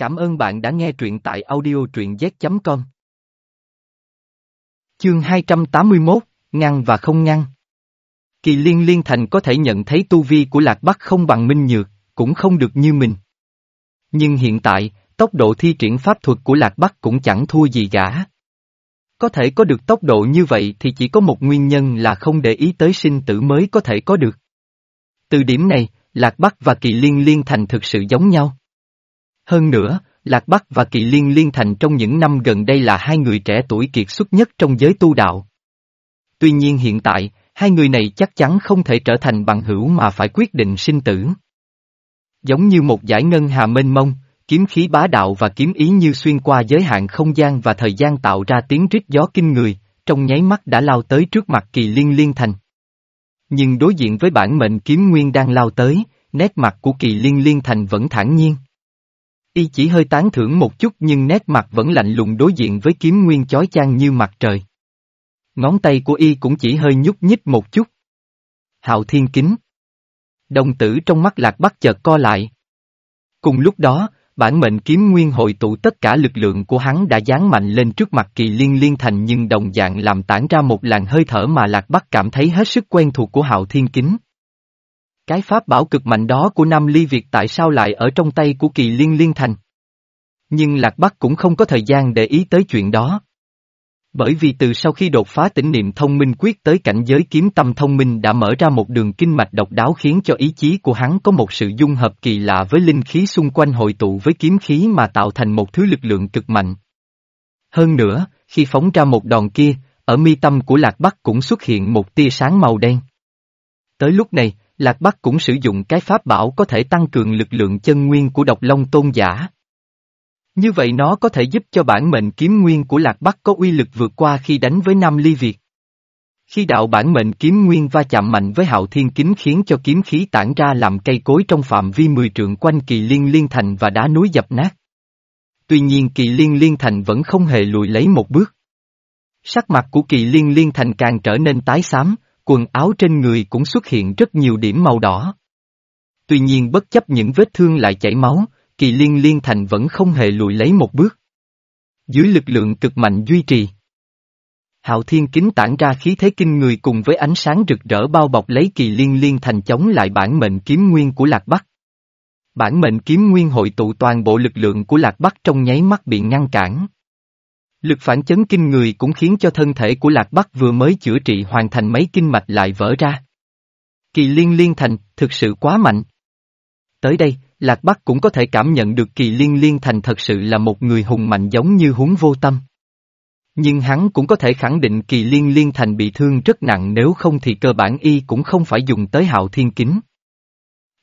Cảm ơn bạn đã nghe truyện tại audio truyện z.com. Chương 281, Ngăn và không ngăn. Kỳ liên liên thành có thể nhận thấy tu vi của Lạc Bắc không bằng Minh Nhược, cũng không được như mình. Nhưng hiện tại, tốc độ thi triển pháp thuật của Lạc Bắc cũng chẳng thua gì gã. Có thể có được tốc độ như vậy thì chỉ có một nguyên nhân là không để ý tới sinh tử mới có thể có được. Từ điểm này, Lạc Bắc và Kỳ Liên Liên Thành thực sự giống nhau. Hơn nữa, Lạc Bắc và Kỳ Liên Liên Thành trong những năm gần đây là hai người trẻ tuổi kiệt xuất nhất trong giới tu đạo. Tuy nhiên hiện tại, hai người này chắc chắn không thể trở thành bằng hữu mà phải quyết định sinh tử. Giống như một giải ngân hà mênh mông, kiếm khí bá đạo và kiếm ý như xuyên qua giới hạn không gian và thời gian tạo ra tiếng rít gió kinh người, trong nháy mắt đã lao tới trước mặt kỳ liên liên thành. Nhưng đối diện với bản mệnh kiếm nguyên đang lao tới, nét mặt của kỳ liên liên thành vẫn thản nhiên. Y chỉ hơi tán thưởng một chút nhưng nét mặt vẫn lạnh lùng đối diện với kiếm nguyên chói chang như mặt trời. Ngón tay của Y cũng chỉ hơi nhúc nhích một chút. Hạo thiên kính. Đồng tử trong mắt lạc bắt chợt co lại. Cùng lúc đó, bản mệnh kiếm nguyên hội tụ tất cả lực lượng của hắn đã dán mạnh lên trước mặt kỳ liên liên thành nhưng đồng dạng làm tản ra một làn hơi thở mà lạc bắc cảm thấy hết sức quen thuộc của hạo thiên kính. Cái pháp bảo cực mạnh đó của Nam Ly Việt tại sao lại ở trong tay của kỳ liên liên thành? Nhưng Lạc Bắc cũng không có thời gian để ý tới chuyện đó. Bởi vì từ sau khi đột phá tỉnh niệm thông minh quyết tới cảnh giới kiếm tâm thông minh đã mở ra một đường kinh mạch độc đáo khiến cho ý chí của hắn có một sự dung hợp kỳ lạ với linh khí xung quanh hội tụ với kiếm khí mà tạo thành một thứ lực lượng cực mạnh. Hơn nữa, khi phóng ra một đòn kia, ở mi tâm của Lạc Bắc cũng xuất hiện một tia sáng màu đen. Tới lúc này, Lạc Bắc cũng sử dụng cái pháp bảo có thể tăng cường lực lượng chân nguyên của độc long tôn giả. Như vậy nó có thể giúp cho bản mệnh kiếm nguyên của Lạc Bắc có uy lực vượt qua khi đánh với Nam Ly Việt. Khi đạo bản mệnh kiếm nguyên va chạm mạnh với hạo thiên kính khiến cho kiếm khí tản ra làm cây cối trong phạm vi 10 trượng quanh kỳ liên liên thành và đá núi dập nát. Tuy nhiên kỳ liên liên thành vẫn không hề lùi lấy một bước. Sắc mặt của kỳ liên liên thành càng trở nên tái xám, quần áo trên người cũng xuất hiện rất nhiều điểm màu đỏ. Tuy nhiên bất chấp những vết thương lại chảy máu, kỳ liên liên thành vẫn không hề lùi lấy một bước. Dưới lực lượng cực mạnh duy trì. Hạo thiên kính tản ra khí thế kinh người cùng với ánh sáng rực rỡ bao bọc lấy kỳ liên liên thành chống lại bản mệnh kiếm nguyên của Lạc Bắc. Bản mệnh kiếm nguyên hội tụ toàn bộ lực lượng của Lạc Bắc trong nháy mắt bị ngăn cản. Lực phản chấn kinh người cũng khiến cho thân thể của Lạc Bắc vừa mới chữa trị hoàn thành mấy kinh mạch lại vỡ ra. Kỳ liên liên thành, thực sự quá mạnh. Tới đây, Lạc Bắc cũng có thể cảm nhận được kỳ liên liên thành thật sự là một người hùng mạnh giống như huống vô tâm. Nhưng hắn cũng có thể khẳng định kỳ liên liên thành bị thương rất nặng nếu không thì cơ bản y cũng không phải dùng tới hạo thiên kính.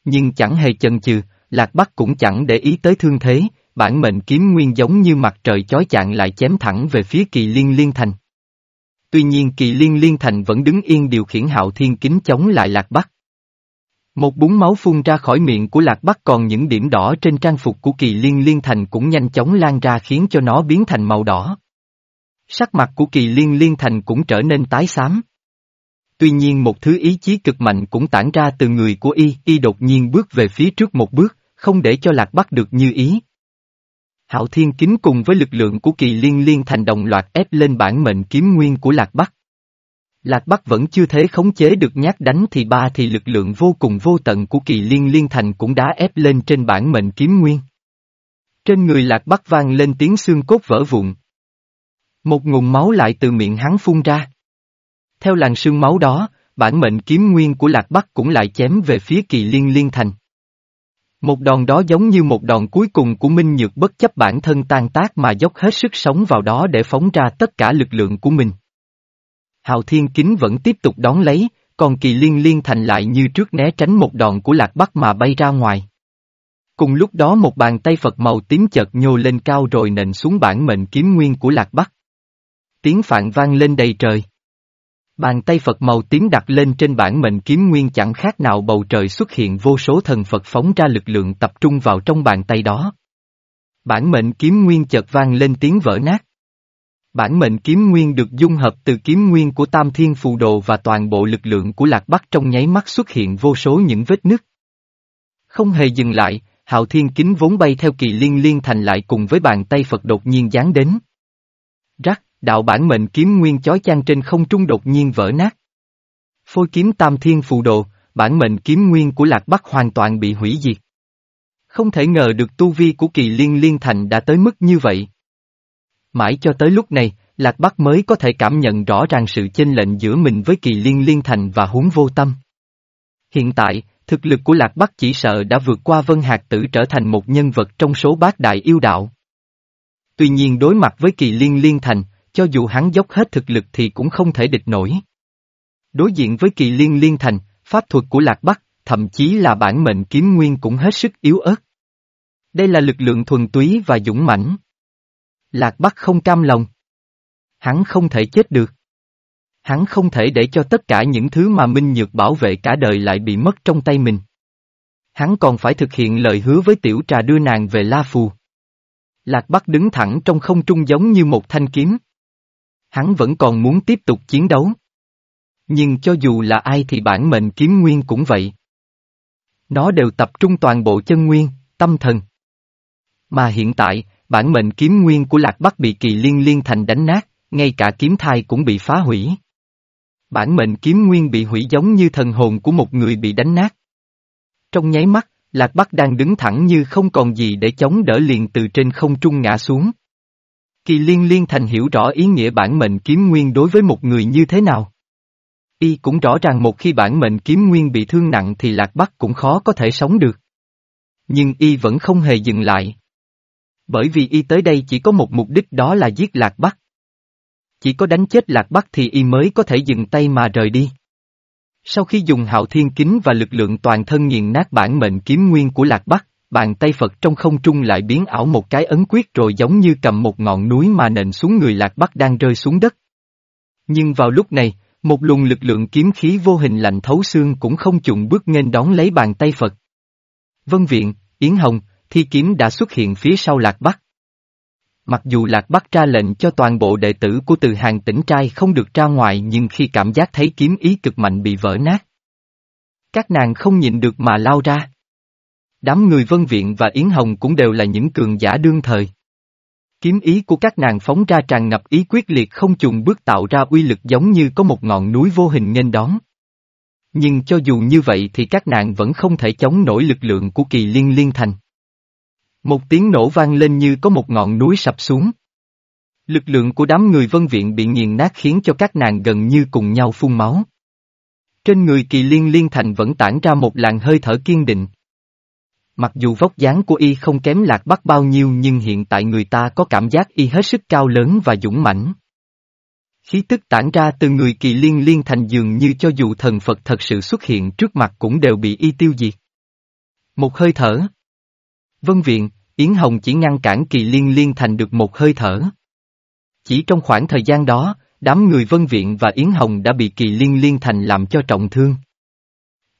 Nhưng chẳng hề chần chừ, Lạc Bắc cũng chẳng để ý tới thương thế, bản mệnh kiếm nguyên giống như mặt trời chói chạng lại chém thẳng về phía kỳ liên liên thành. Tuy nhiên kỳ liên liên thành vẫn đứng yên điều khiển hạo thiên kính chống lại lạc bắc. Một búng máu phun ra khỏi miệng của lạc bắc còn những điểm đỏ trên trang phục của kỳ liên liên thành cũng nhanh chóng lan ra khiến cho nó biến thành màu đỏ. Sắc mặt của kỳ liên liên thành cũng trở nên tái xám. Tuy nhiên một thứ ý chí cực mạnh cũng tản ra từ người của y, y đột nhiên bước về phía trước một bước, không để cho lạc bắc được như ý. Hạo Thiên Kính cùng với lực lượng của kỳ liên liên thành đồng loạt ép lên bản mệnh kiếm nguyên của Lạc Bắc. Lạc Bắc vẫn chưa thể khống chế được nhát đánh thì ba thì lực lượng vô cùng vô tận của kỳ liên liên thành cũng đã ép lên trên bản mệnh kiếm nguyên. Trên người Lạc Bắc vang lên tiếng xương cốt vỡ vụn. Một ngụm máu lại từ miệng hắn phun ra. Theo làn sương máu đó, bản mệnh kiếm nguyên của Lạc Bắc cũng lại chém về phía kỳ liên liên thành. Một đòn đó giống như một đòn cuối cùng của Minh Nhược bất chấp bản thân tan tác mà dốc hết sức sống vào đó để phóng ra tất cả lực lượng của mình. Hào Thiên Kính vẫn tiếp tục đón lấy, còn kỳ liên liên thành lại như trước né tránh một đòn của lạc bắc mà bay ra ngoài. Cùng lúc đó một bàn tay Phật màu tím chợt nhô lên cao rồi nện xuống bản mệnh kiếm nguyên của lạc bắc. Tiếng phạn vang lên đầy trời. Bàn tay Phật màu tím đặt lên trên bản mệnh kiếm nguyên chẳng khác nào bầu trời xuất hiện vô số thần Phật phóng ra lực lượng tập trung vào trong bàn tay đó. Bản mệnh kiếm nguyên chợt vang lên tiếng vỡ nát. Bản mệnh kiếm nguyên được dung hợp từ kiếm nguyên của Tam Thiên Phù Đồ và toàn bộ lực lượng của Lạc Bắc trong nháy mắt xuất hiện vô số những vết nứt. Không hề dừng lại, hạo thiên kính vốn bay theo kỳ liên liên thành lại cùng với bàn tay Phật đột nhiên giáng đến. Rắc, đạo bản mệnh kiếm nguyên chói chang trên không trung đột nhiên vỡ nát. Phôi kiếm tam thiên phù đồ, bản mệnh kiếm nguyên của Lạc Bắc hoàn toàn bị hủy diệt. Không thể ngờ được tu vi của kỳ liên liên thành đã tới mức như vậy. Mãi cho tới lúc này, Lạc Bắc mới có thể cảm nhận rõ ràng sự chênh lệnh giữa mình với kỳ liên liên thành và huống vô tâm. Hiện tại, thực lực của Lạc Bắc chỉ sợ đã vượt qua Vân Hạc Tử trở thành một nhân vật trong số bát đại yêu đạo. Tuy nhiên đối mặt với kỳ liên liên thành, cho dù hắn dốc hết thực lực thì cũng không thể địch nổi. Đối diện với kỳ liên liên thành, pháp thuật của Lạc Bắc, thậm chí là bản mệnh kiếm nguyên cũng hết sức yếu ớt. Đây là lực lượng thuần túy và dũng mãnh. Lạc Bắc không cam lòng. Hắn không thể chết được. Hắn không thể để cho tất cả những thứ mà Minh Nhược bảo vệ cả đời lại bị mất trong tay mình. Hắn còn phải thực hiện lời hứa với tiểu trà đưa nàng về La Phù. Lạc Bắc đứng thẳng trong không trung giống như một thanh kiếm. Hắn vẫn còn muốn tiếp tục chiến đấu. Nhưng cho dù là ai thì bản mệnh kiếm nguyên cũng vậy. Nó đều tập trung toàn bộ chân nguyên, tâm thần. Mà hiện tại, bản mệnh kiếm nguyên của Lạc Bắc bị kỳ liên liên thành đánh nát, ngay cả kiếm thai cũng bị phá hủy. Bản mệnh kiếm nguyên bị hủy giống như thần hồn của một người bị đánh nát. Trong nháy mắt, Lạc Bắc đang đứng thẳng như không còn gì để chống đỡ liền từ trên không trung ngã xuống. Kỳ liên liên thành hiểu rõ ý nghĩa bản mệnh kiếm nguyên đối với một người như thế nào. Y cũng rõ ràng một khi bản mệnh kiếm nguyên bị thương nặng thì Lạc Bắc cũng khó có thể sống được. Nhưng Y vẫn không hề dừng lại. Bởi vì Y tới đây chỉ có một mục đích đó là giết Lạc Bắc. Chỉ có đánh chết Lạc Bắc thì Y mới có thể dừng tay mà rời đi. Sau khi dùng hạo thiên kính và lực lượng toàn thân nghiền nát bản mệnh kiếm nguyên của Lạc Bắc, bàn tay Phật trong không trung lại biến ảo một cái ấn quyết rồi giống như cầm một ngọn núi mà nện xuống người Lạc Bắc đang rơi xuống đất. Nhưng vào lúc này, một luồng lực lượng kiếm khí vô hình lạnh thấu xương cũng không chụng bước nghênh đón lấy bàn tay Phật. Vân Viện, Yến Hồng, thi kiếm đã xuất hiện phía sau Lạc Bắc. Mặc dù Lạc Bắc ra lệnh cho toàn bộ đệ tử của từ hàng tỉnh trai không được ra ngoài nhưng khi cảm giác thấy kiếm ý cực mạnh bị vỡ nát. Các nàng không nhịn được mà lao ra. Đám người Vân Viện và Yến Hồng cũng đều là những cường giả đương thời. Kiếm ý của các nàng phóng ra tràn ngập ý quyết liệt không chùng bước tạo ra uy lực giống như có một ngọn núi vô hình nghênh đón. Nhưng cho dù như vậy thì các nàng vẫn không thể chống nổi lực lượng của kỳ liên liên thành. Một tiếng nổ vang lên như có một ngọn núi sập xuống. Lực lượng của đám người vân viện bị nghiền nát khiến cho các nàng gần như cùng nhau phun máu. Trên người kỳ liên liên thành vẫn tản ra một làn hơi thở kiên định. Mặc dù vóc dáng của y không kém lạc bắc bao nhiêu nhưng hiện tại người ta có cảm giác y hết sức cao lớn và dũng mãnh. Khí tức tản ra từ người kỳ liên liên thành dường như cho dù thần Phật thật sự xuất hiện trước mặt cũng đều bị y tiêu diệt. Một hơi thở. Vân Viện, Yến Hồng chỉ ngăn cản kỳ liên liên thành được một hơi thở. Chỉ trong khoảng thời gian đó, đám người Vân Viện và Yến Hồng đã bị kỳ liên liên thành làm cho trọng thương.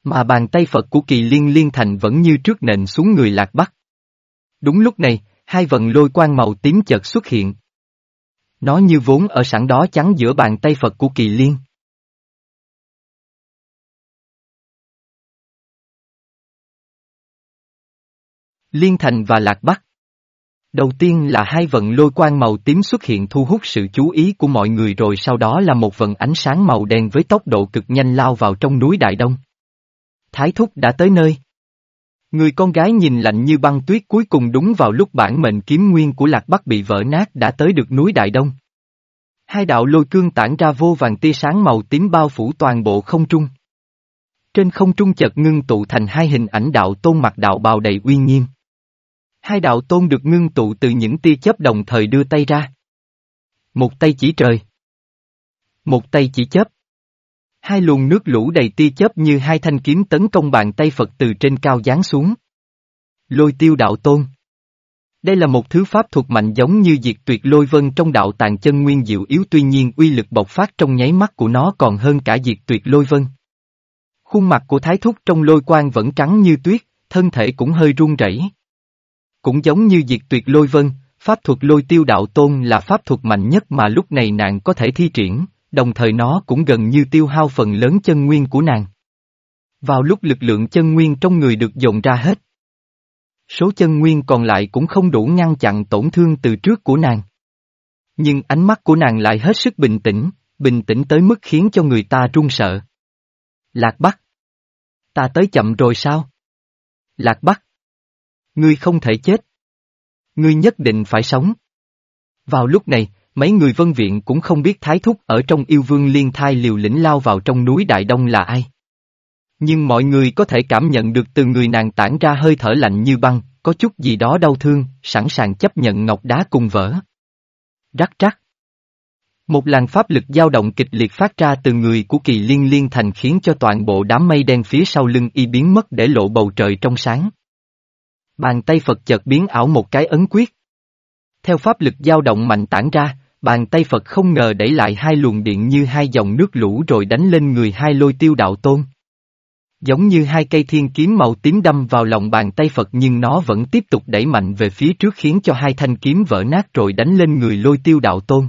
Mà bàn tay Phật của kỳ liên liên thành vẫn như trước nền xuống người lạc bắc. Đúng lúc này, hai vần lôi quang màu tím chợt xuất hiện. Nó như vốn ở sẵn đó chắn giữa bàn tay Phật của kỳ liên. Liên Thành và Lạc Bắc. Đầu tiên là hai vận lôi quang màu tím xuất hiện thu hút sự chú ý của mọi người rồi sau đó là một vận ánh sáng màu đen với tốc độ cực nhanh lao vào trong núi Đại Đông. Thái Thúc đã tới nơi. Người con gái nhìn lạnh như băng tuyết cuối cùng đúng vào lúc bản mệnh kiếm nguyên của Lạc Bắc bị vỡ nát đã tới được núi Đại Đông. Hai đạo lôi cương tản ra vô vàng tia sáng màu tím bao phủ toàn bộ không trung. Trên không trung chợt ngưng tụ thành hai hình ảnh đạo tôn mặt đạo bào đầy uy nghiêm. Hai đạo tôn được ngưng tụ từ những tia chớp đồng thời đưa tay ra. Một tay chỉ trời. Một tay chỉ chớp. Hai luồng nước lũ đầy tia chớp như hai thanh kiếm tấn công bàn tay Phật từ trên cao giáng xuống. Lôi tiêu đạo tôn. Đây là một thứ pháp thuật mạnh giống như diệt tuyệt lôi vân trong đạo tàng chân nguyên diệu yếu tuy nhiên uy lực bộc phát trong nháy mắt của nó còn hơn cả diệt tuyệt lôi vân. Khuôn mặt của thái thúc trong lôi quang vẫn trắng như tuyết, thân thể cũng hơi run rẩy. Cũng giống như diệt tuyệt lôi vân, pháp thuật lôi tiêu đạo tôn là pháp thuật mạnh nhất mà lúc này nàng có thể thi triển, đồng thời nó cũng gần như tiêu hao phần lớn chân nguyên của nàng. Vào lúc lực lượng chân nguyên trong người được dồn ra hết. Số chân nguyên còn lại cũng không đủ ngăn chặn tổn thương từ trước của nàng. Nhưng ánh mắt của nàng lại hết sức bình tĩnh, bình tĩnh tới mức khiến cho người ta run sợ. Lạc Bắc. Ta tới chậm rồi sao? Lạc Bắc. Ngươi không thể chết. Ngươi nhất định phải sống. Vào lúc này, mấy người vân viện cũng không biết thái thúc ở trong yêu vương liên thai liều lĩnh lao vào trong núi Đại Đông là ai. Nhưng mọi người có thể cảm nhận được từ người nàng tản ra hơi thở lạnh như băng, có chút gì đó đau thương, sẵn sàng chấp nhận ngọc đá cùng vỡ. Rắc rắc. Một làn pháp lực dao động kịch liệt phát ra từ người của kỳ liên liên thành khiến cho toàn bộ đám mây đen phía sau lưng y biến mất để lộ bầu trời trong sáng. Bàn tay Phật chợt biến ảo một cái ấn quyết. Theo pháp lực dao động mạnh tản ra, bàn tay Phật không ngờ đẩy lại hai luồng điện như hai dòng nước lũ rồi đánh lên người hai lôi tiêu đạo tôn. Giống như hai cây thiên kiếm màu tím đâm vào lòng bàn tay Phật nhưng nó vẫn tiếp tục đẩy mạnh về phía trước khiến cho hai thanh kiếm vỡ nát rồi đánh lên người lôi tiêu đạo tôn.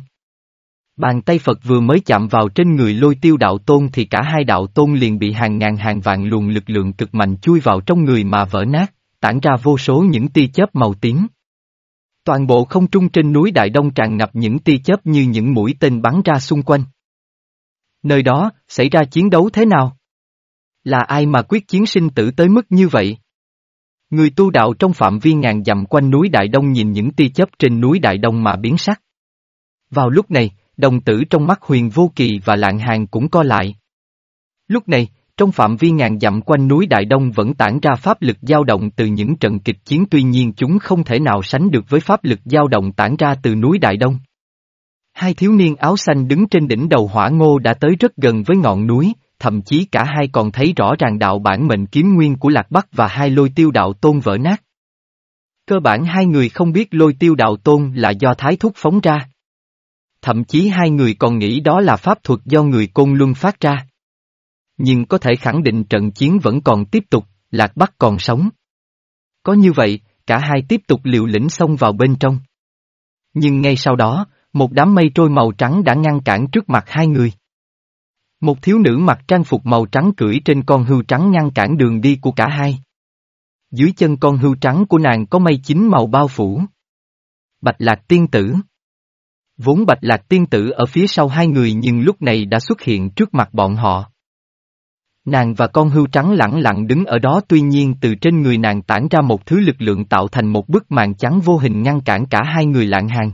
Bàn tay Phật vừa mới chạm vào trên người lôi tiêu đạo tôn thì cả hai đạo tôn liền bị hàng ngàn hàng vạn luồng lực lượng cực mạnh chui vào trong người mà vỡ nát, tản ra vô số những tia chớp màu tím. Toàn bộ không trung trên núi Đại Đông tràn ngập những tia chớp như những mũi tên bắn ra xung quanh. Nơi đó, xảy ra chiến đấu thế nào? Là ai mà quyết chiến sinh tử tới mức như vậy? Người tu đạo trong phạm vi ngàn dặm quanh núi Đại Đông nhìn những tia chớp trên núi Đại Đông mà biến sắc. Vào lúc này, đồng tử trong mắt huyền vô kỳ và lạng hàng cũng co lại. Lúc này, trong phạm vi ngàn dặm quanh núi Đại Đông vẫn tản ra pháp lực dao động từ những trận kịch chiến tuy nhiên chúng không thể nào sánh được với pháp lực dao động tản ra từ núi Đại Đông. Hai thiếu niên áo xanh đứng trên đỉnh đầu hỏa ngô đã tới rất gần với ngọn núi, thậm chí cả hai còn thấy rõ ràng đạo bản mệnh kiếm nguyên của Lạc Bắc và hai lôi tiêu đạo tôn vỡ nát. Cơ bản hai người không biết lôi tiêu đạo tôn là do thái thúc phóng ra. Thậm chí hai người còn nghĩ đó là pháp thuật do người côn luân phát ra. Nhưng có thể khẳng định trận chiến vẫn còn tiếp tục, Lạc Bắc còn sống. Có như vậy, cả hai tiếp tục liều lĩnh xông vào bên trong. Nhưng ngay sau đó, một đám mây trôi màu trắng đã ngăn cản trước mặt hai người. Một thiếu nữ mặc trang phục màu trắng cưỡi trên con hươu trắng ngăn cản đường đi của cả hai. Dưới chân con hươu trắng của nàng có mây chín màu bao phủ. Bạch lạc tiên tử. Vốn bạch lạc tiên tử ở phía sau hai người nhưng lúc này đã xuất hiện trước mặt bọn họ. Nàng và con hưu trắng lẳng lặng đứng ở đó tuy nhiên từ trên người nàng tản ra một thứ lực lượng tạo thành một bức màn trắng vô hình ngăn cản cả hai người lạng hàng.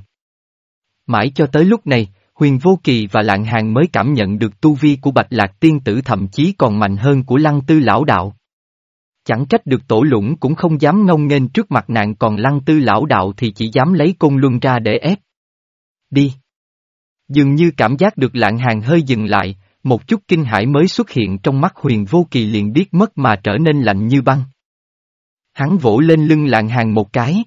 Mãi cho tới lúc này, Huyền Vô Kỳ và Lạng Hàng mới cảm nhận được tu vi của Bạch Lạc Tiên Tử thậm chí còn mạnh hơn của Lăng Tư Lão Đạo. Chẳng trách được tổ lũng cũng không dám ngông nghênh trước mặt nạn còn Lăng Tư Lão Đạo thì chỉ dám lấy côn luân ra để ép. Đi! Dường như cảm giác được Lạng Hàng hơi dừng lại, một chút kinh hãi mới xuất hiện trong mắt Huyền Vô Kỳ liền biết mất mà trở nên lạnh như băng. Hắn vỗ lên lưng Lạng Hàng một cái.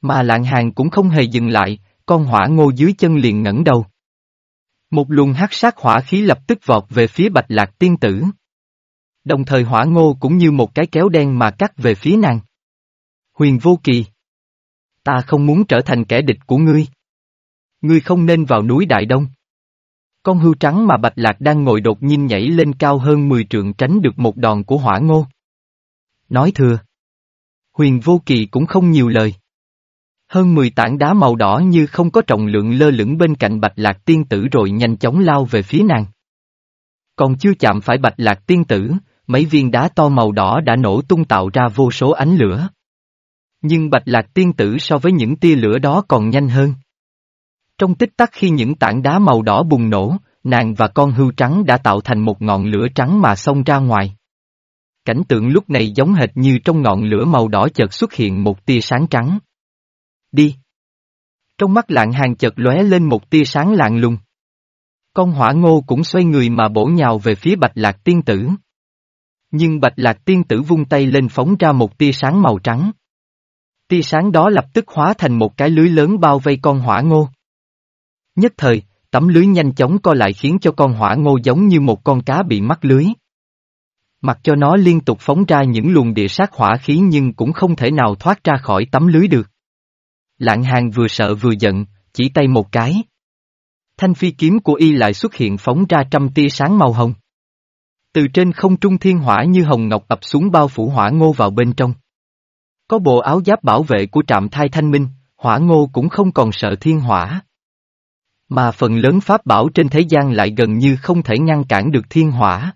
Mà Lạng Hàng cũng không hề dừng lại, con hỏa ngô dưới chân liền ngẩng đầu. Một luồng hắc sát hỏa khí lập tức vọt về phía bạch lạc tiên tử. Đồng thời hỏa ngô cũng như một cái kéo đen mà cắt về phía nàng. Huyền vô kỳ. Ta không muốn trở thành kẻ địch của ngươi. Ngươi không nên vào núi Đại Đông. Con hưu trắng mà bạch lạc đang ngồi đột nhiên nhảy lên cao hơn 10 trượng tránh được một đòn của hỏa ngô. Nói thừa. Huyền vô kỳ cũng không nhiều lời. Hơn 10 tảng đá màu đỏ như không có trọng lượng lơ lửng bên cạnh bạch lạc tiên tử rồi nhanh chóng lao về phía nàng. Còn chưa chạm phải bạch lạc tiên tử, mấy viên đá to màu đỏ đã nổ tung tạo ra vô số ánh lửa. Nhưng bạch lạc tiên tử so với những tia lửa đó còn nhanh hơn. Trong tích tắc khi những tảng đá màu đỏ bùng nổ, nàng và con hưu trắng đã tạo thành một ngọn lửa trắng mà xông ra ngoài. Cảnh tượng lúc này giống hệt như trong ngọn lửa màu đỏ chợt xuất hiện một tia sáng trắng. Đi. Trong mắt lạng hàng chợt lóe lên một tia sáng lạng lùng. Con hỏa ngô cũng xoay người mà bổ nhào về phía bạch lạc tiên tử. Nhưng bạch lạc tiên tử vung tay lên phóng ra một tia sáng màu trắng. Tia sáng đó lập tức hóa thành một cái lưới lớn bao vây con hỏa ngô. Nhất thời, tấm lưới nhanh chóng co lại khiến cho con hỏa ngô giống như một con cá bị mắc lưới. Mặc cho nó liên tục phóng ra những luồng địa sát hỏa khí nhưng cũng không thể nào thoát ra khỏi tấm lưới được. Lạng hàng vừa sợ vừa giận, chỉ tay một cái. Thanh phi kiếm của y lại xuất hiện phóng ra trăm tia sáng màu hồng. Từ trên không trung thiên hỏa như hồng ngọc ập xuống bao phủ hỏa ngô vào bên trong. Có bộ áo giáp bảo vệ của trạm thai thanh minh, hỏa ngô cũng không còn sợ thiên hỏa. Mà phần lớn pháp bảo trên thế gian lại gần như không thể ngăn cản được thiên hỏa.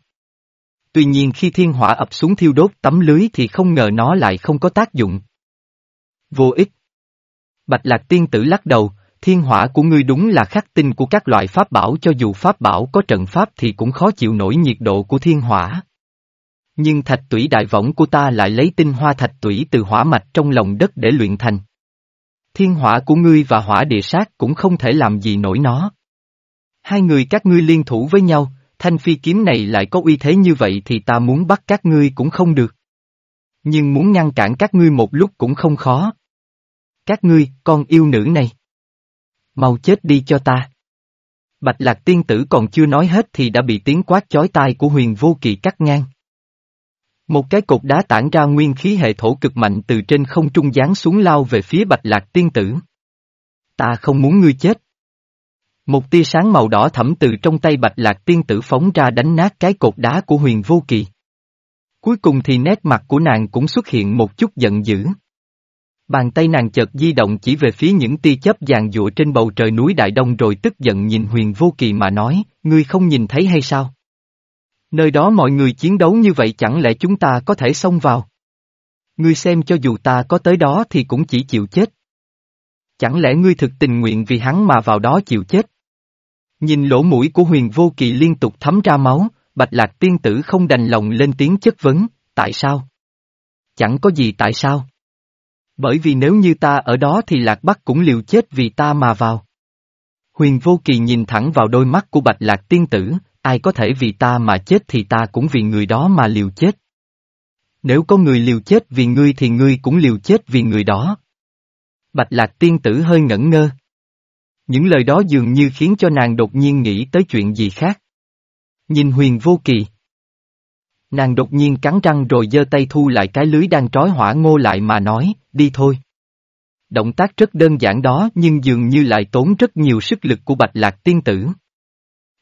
Tuy nhiên khi thiên hỏa ập xuống thiêu đốt tấm lưới thì không ngờ nó lại không có tác dụng. Vô ích. Bạch lạc tiên tử lắc đầu, thiên hỏa của ngươi đúng là khắc tinh của các loại pháp bảo cho dù pháp bảo có trận pháp thì cũng khó chịu nổi nhiệt độ của thiên hỏa. Nhưng thạch tủy đại võng của ta lại lấy tinh hoa thạch tủy từ hỏa mạch trong lòng đất để luyện thành. Thiên hỏa của ngươi và hỏa địa sát cũng không thể làm gì nổi nó. Hai người các ngươi liên thủ với nhau, thanh phi kiếm này lại có uy thế như vậy thì ta muốn bắt các ngươi cũng không được. Nhưng muốn ngăn cản các ngươi một lúc cũng không khó. Các ngươi, con yêu nữ này. Mau chết đi cho ta. Bạch lạc tiên tử còn chưa nói hết thì đã bị tiếng quát chói tai của huyền vô kỳ cắt ngang. Một cái cột đá tản ra nguyên khí hệ thổ cực mạnh từ trên không trung giáng xuống lao về phía bạch lạc tiên tử. Ta không muốn ngươi chết. Một tia sáng màu đỏ thẫm từ trong tay bạch lạc tiên tử phóng ra đánh nát cái cột đá của huyền vô kỳ. Cuối cùng thì nét mặt của nàng cũng xuất hiện một chút giận dữ. Bàn tay nàng chợt di động chỉ về phía những tia chớp vàng dụa trên bầu trời núi Đại Đông rồi tức giận nhìn huyền vô kỳ mà nói, ngươi không nhìn thấy hay sao? Nơi đó mọi người chiến đấu như vậy chẳng lẽ chúng ta có thể xông vào? Ngươi xem cho dù ta có tới đó thì cũng chỉ chịu chết. Chẳng lẽ ngươi thực tình nguyện vì hắn mà vào đó chịu chết? Nhìn lỗ mũi của huyền vô kỳ liên tục thấm ra máu, bạch lạc tiên tử không đành lòng lên tiếng chất vấn, tại sao? Chẳng có gì tại sao? Bởi vì nếu như ta ở đó thì lạc bắc cũng liều chết vì ta mà vào. Huyền vô kỳ nhìn thẳng vào đôi mắt của bạch lạc tiên tử, ai có thể vì ta mà chết thì ta cũng vì người đó mà liều chết. Nếu có người liều chết vì ngươi thì ngươi cũng liều chết vì người đó. Bạch lạc tiên tử hơi ngẩn ngơ. Những lời đó dường như khiến cho nàng đột nhiên nghĩ tới chuyện gì khác. Nhìn huyền vô kỳ. Nàng đột nhiên cắn răng rồi giơ tay thu lại cái lưới đang trói hỏa ngô lại mà nói, đi thôi. Động tác rất đơn giản đó nhưng dường như lại tốn rất nhiều sức lực của bạch lạc tiên tử.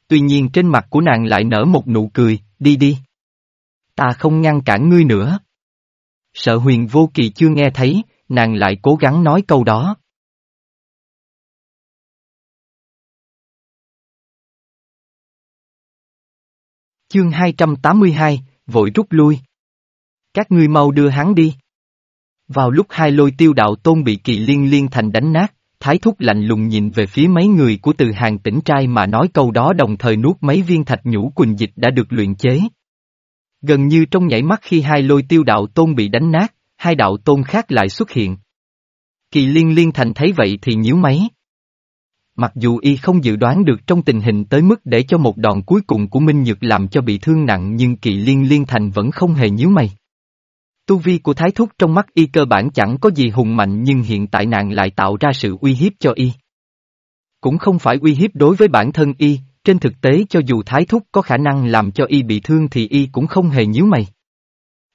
Tuy nhiên trên mặt của nàng lại nở một nụ cười, đi đi. Ta không ngăn cản ngươi nữa. Sợ huyền vô kỳ chưa nghe thấy, nàng lại cố gắng nói câu đó. Chương 282, vội rút lui. Các ngươi mau đưa hắn đi. Vào lúc hai lôi tiêu đạo tôn bị kỳ liên liên thành đánh nát, thái thúc lạnh lùng nhìn về phía mấy người của từ hàng tỉnh trai mà nói câu đó đồng thời nuốt mấy viên thạch nhũ quỳnh dịch đã được luyện chế. Gần như trong nhảy mắt khi hai lôi tiêu đạo tôn bị đánh nát, hai đạo tôn khác lại xuất hiện. Kỳ liên liên thành thấy vậy thì nhíu máy. Mặc dù y không dự đoán được trong tình hình tới mức để cho một đòn cuối cùng của Minh Nhược làm cho bị thương nặng nhưng kỳ liên liên thành vẫn không hề nhíu mày. Tu vi của Thái Thúc trong mắt y cơ bản chẳng có gì hùng mạnh nhưng hiện tại nàng lại tạo ra sự uy hiếp cho y. Cũng không phải uy hiếp đối với bản thân y, trên thực tế cho dù Thái Thúc có khả năng làm cho y bị thương thì y cũng không hề nhíu mày.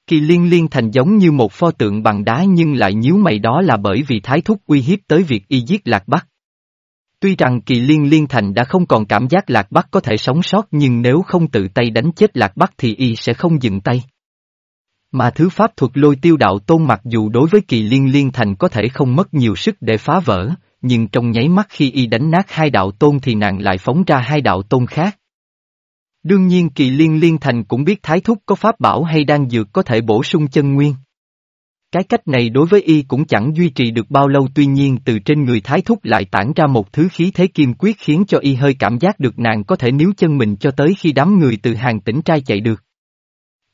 Kỳ liên liên thành giống như một pho tượng bằng đá nhưng lại nhíu mày đó là bởi vì Thái Thúc uy hiếp tới việc y giết Lạc Bắc. Tuy rằng kỳ liên liên thành đã không còn cảm giác Lạc Bắc có thể sống sót nhưng nếu không tự tay đánh chết Lạc Bắc thì y sẽ không dừng tay. Mà thứ pháp thuật lôi tiêu đạo tôn mặc dù đối với kỳ liên liên thành có thể không mất nhiều sức để phá vỡ, nhưng trong nháy mắt khi y đánh nát hai đạo tôn thì nàng lại phóng ra hai đạo tôn khác. Đương nhiên kỳ liên liên thành cũng biết thái thúc có pháp bảo hay đang dược có thể bổ sung chân nguyên. Cái cách này đối với y cũng chẳng duy trì được bao lâu tuy nhiên từ trên người thái thúc lại tản ra một thứ khí thế kim quyết khiến cho y hơi cảm giác được nàng có thể níu chân mình cho tới khi đám người từ hàng tỉnh trai chạy được.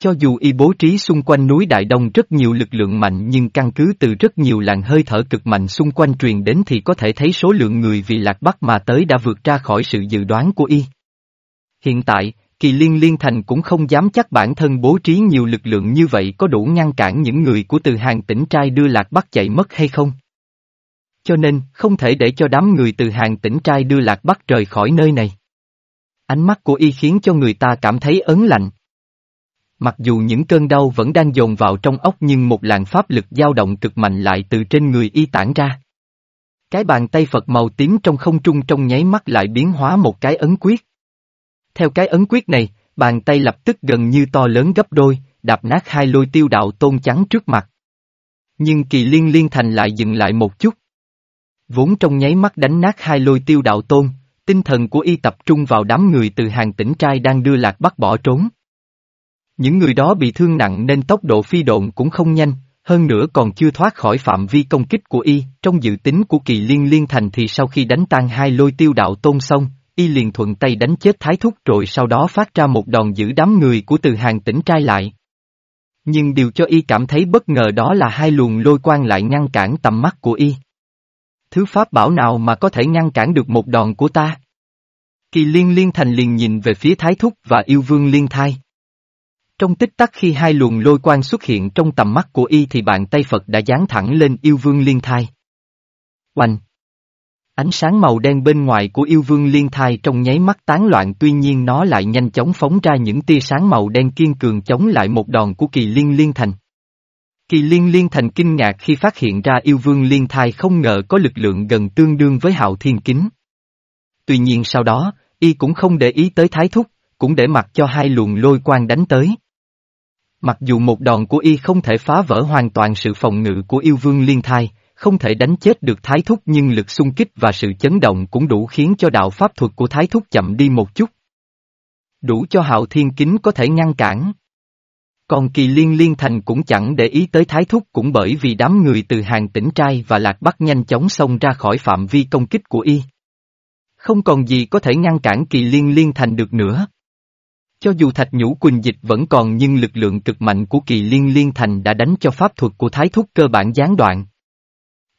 Cho dù y bố trí xung quanh núi Đại Đông rất nhiều lực lượng mạnh nhưng căn cứ từ rất nhiều làn hơi thở cực mạnh xung quanh truyền đến thì có thể thấy số lượng người vì lạc bắc mà tới đã vượt ra khỏi sự dự đoán của y. Hiện tại, kỳ liên liên thành cũng không dám chắc bản thân bố trí nhiều lực lượng như vậy có đủ ngăn cản những người của từ hàng tỉnh trai đưa lạc bắc chạy mất hay không. Cho nên, không thể để cho đám người từ hàng tỉnh trai đưa lạc bắc rời khỏi nơi này. Ánh mắt của y khiến cho người ta cảm thấy ấn lạnh. Mặc dù những cơn đau vẫn đang dồn vào trong ốc nhưng một làn pháp lực dao động cực mạnh lại từ trên người y tản ra. Cái bàn tay Phật màu tím trong không trung trong nháy mắt lại biến hóa một cái ấn quyết. Theo cái ấn quyết này, bàn tay lập tức gần như to lớn gấp đôi, đạp nát hai lôi tiêu đạo tôn trắng trước mặt. Nhưng kỳ liên liên thành lại dừng lại một chút. Vốn trong nháy mắt đánh nát hai lôi tiêu đạo tôn, tinh thần của y tập trung vào đám người từ hàng tỉnh trai đang đưa lạc bắt bỏ trốn. Những người đó bị thương nặng nên tốc độ phi độn cũng không nhanh, hơn nữa còn chưa thoát khỏi phạm vi công kích của y, trong dự tính của kỳ liên liên thành thì sau khi đánh tan hai lôi tiêu đạo tôn xong, y liền thuận tay đánh chết thái thúc rồi sau đó phát ra một đòn giữ đám người của từ hàng tỉnh trai lại. Nhưng điều cho y cảm thấy bất ngờ đó là hai luồng lôi quang lại ngăn cản tầm mắt của y. Thứ pháp bảo nào mà có thể ngăn cản được một đòn của ta? Kỳ liên liên thành liền nhìn về phía thái thúc và yêu vương liên thai. Trong tích tắc khi hai luồng lôi quang xuất hiện trong tầm mắt của y thì bàn tay Phật đã dán thẳng lên yêu vương liên thai. Oanh! Ánh sáng màu đen bên ngoài của yêu vương liên thai trong nháy mắt tán loạn tuy nhiên nó lại nhanh chóng phóng ra những tia sáng màu đen kiên cường chống lại một đòn của kỳ liên liên thành. Kỳ liên liên thành kinh ngạc khi phát hiện ra yêu vương liên thai không ngờ có lực lượng gần tương đương với hạo thiên kính. Tuy nhiên sau đó, y cũng không để ý tới thái thúc, cũng để mặc cho hai luồng lôi quang đánh tới. Mặc dù một đòn của y không thể phá vỡ hoàn toàn sự phòng ngự của yêu vương liên thai, không thể đánh chết được thái thúc nhưng lực xung kích và sự chấn động cũng đủ khiến cho đạo pháp thuật của thái thúc chậm đi một chút. Đủ cho hạo thiên kính có thể ngăn cản. Còn kỳ liên liên thành cũng chẳng để ý tới thái thúc cũng bởi vì đám người từ hàng tỉnh trai và lạc bắc nhanh chóng xông ra khỏi phạm vi công kích của y. Không còn gì có thể ngăn cản kỳ liên liên thành được nữa. Cho dù thạch nhũ quỳnh dịch vẫn còn nhưng lực lượng cực mạnh của kỳ liên liên thành đã đánh cho pháp thuật của thái thúc cơ bản gián đoạn.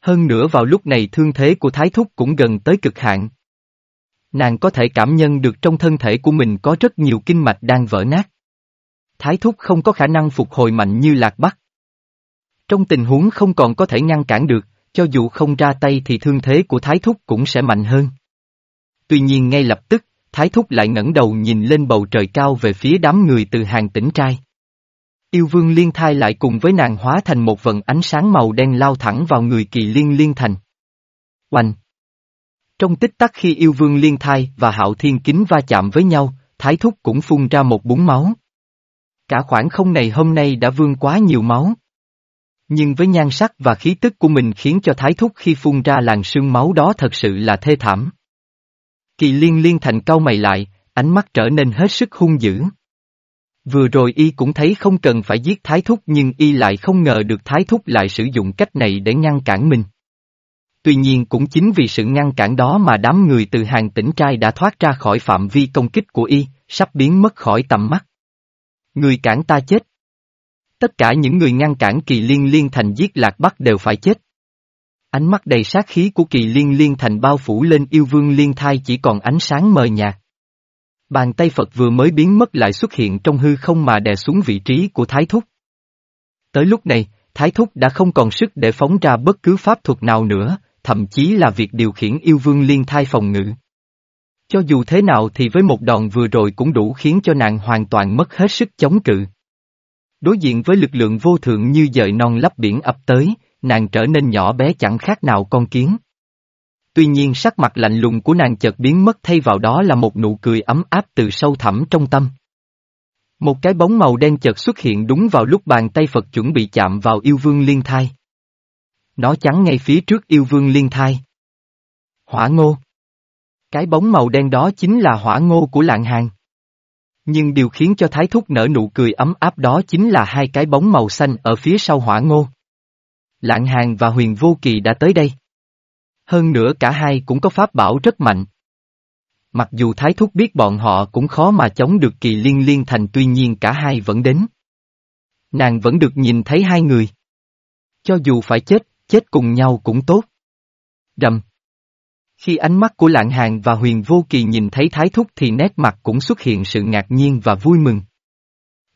Hơn nữa vào lúc này thương thế của thái thúc cũng gần tới cực hạn. Nàng có thể cảm nhận được trong thân thể của mình có rất nhiều kinh mạch đang vỡ nát. Thái thúc không có khả năng phục hồi mạnh như lạc bắc. Trong tình huống không còn có thể ngăn cản được, cho dù không ra tay thì thương thế của thái thúc cũng sẽ mạnh hơn. Tuy nhiên ngay lập tức, Thái Thúc lại ngẩng đầu nhìn lên bầu trời cao về phía đám người từ hàng tỉnh trai. Yêu vương liên thai lại cùng với nàng hóa thành một vần ánh sáng màu đen lao thẳng vào người kỳ liên liên thành. Oanh! Trong tích tắc khi yêu vương liên thai và hạo thiên kính va chạm với nhau, thái thúc cũng phun ra một búng máu. Cả khoảng không này hôm nay đã vương quá nhiều máu. Nhưng với nhan sắc và khí tức của mình khiến cho thái thúc khi phun ra làn sương máu đó thật sự là thê thảm. Kỳ liên liên thành cau mày lại, ánh mắt trở nên hết sức hung dữ. Vừa rồi y cũng thấy không cần phải giết thái thúc nhưng y lại không ngờ được thái thúc lại sử dụng cách này để ngăn cản mình. Tuy nhiên cũng chính vì sự ngăn cản đó mà đám người từ hàng tỉnh trai đã thoát ra khỏi phạm vi công kích của y, sắp biến mất khỏi tầm mắt. Người cản ta chết. Tất cả những người ngăn cản kỳ liên liên thành giết lạc bắc đều phải chết. Ánh mắt đầy sát khí của kỳ liên liên thành bao phủ lên yêu vương liên thai chỉ còn ánh sáng mờ nhạt. Bàn tay Phật vừa mới biến mất lại xuất hiện trong hư không mà đè xuống vị trí của Thái Thúc. Tới lúc này, Thái Thúc đã không còn sức để phóng ra bất cứ pháp thuật nào nữa, thậm chí là việc điều khiển yêu vương liên thai phòng ngự. Cho dù thế nào thì với một đòn vừa rồi cũng đủ khiến cho nàng hoàn toàn mất hết sức chống cự. Đối diện với lực lượng vô thượng như dời non lấp biển ập tới, nàng trở nên nhỏ bé chẳng khác nào con kiến. Tuy nhiên sắc mặt lạnh lùng của nàng chợt biến mất thay vào đó là một nụ cười ấm áp từ sâu thẳm trong tâm. Một cái bóng màu đen chợt xuất hiện đúng vào lúc bàn tay Phật chuẩn bị chạm vào yêu vương liên thai. Nó chắn ngay phía trước yêu vương liên thai. Hỏa ngô. Cái bóng màu đen đó chính là hỏa ngô của lạng hàng. Nhưng điều khiến cho Thái Thúc nở nụ cười ấm áp đó chính là hai cái bóng màu xanh ở phía sau hỏa ngô. Lạng Hàng và Huyền Vô Kỳ đã tới đây. Hơn nữa cả hai cũng có pháp bảo rất mạnh. Mặc dù Thái Thúc biết bọn họ cũng khó mà chống được kỳ liên liên thành tuy nhiên cả hai vẫn đến. Nàng vẫn được nhìn thấy hai người. Cho dù phải chết, chết cùng nhau cũng tốt. Rầm. Khi ánh mắt của Lạng Hàng và Huyền Vô Kỳ nhìn thấy Thái Thúc thì nét mặt cũng xuất hiện sự ngạc nhiên và vui mừng.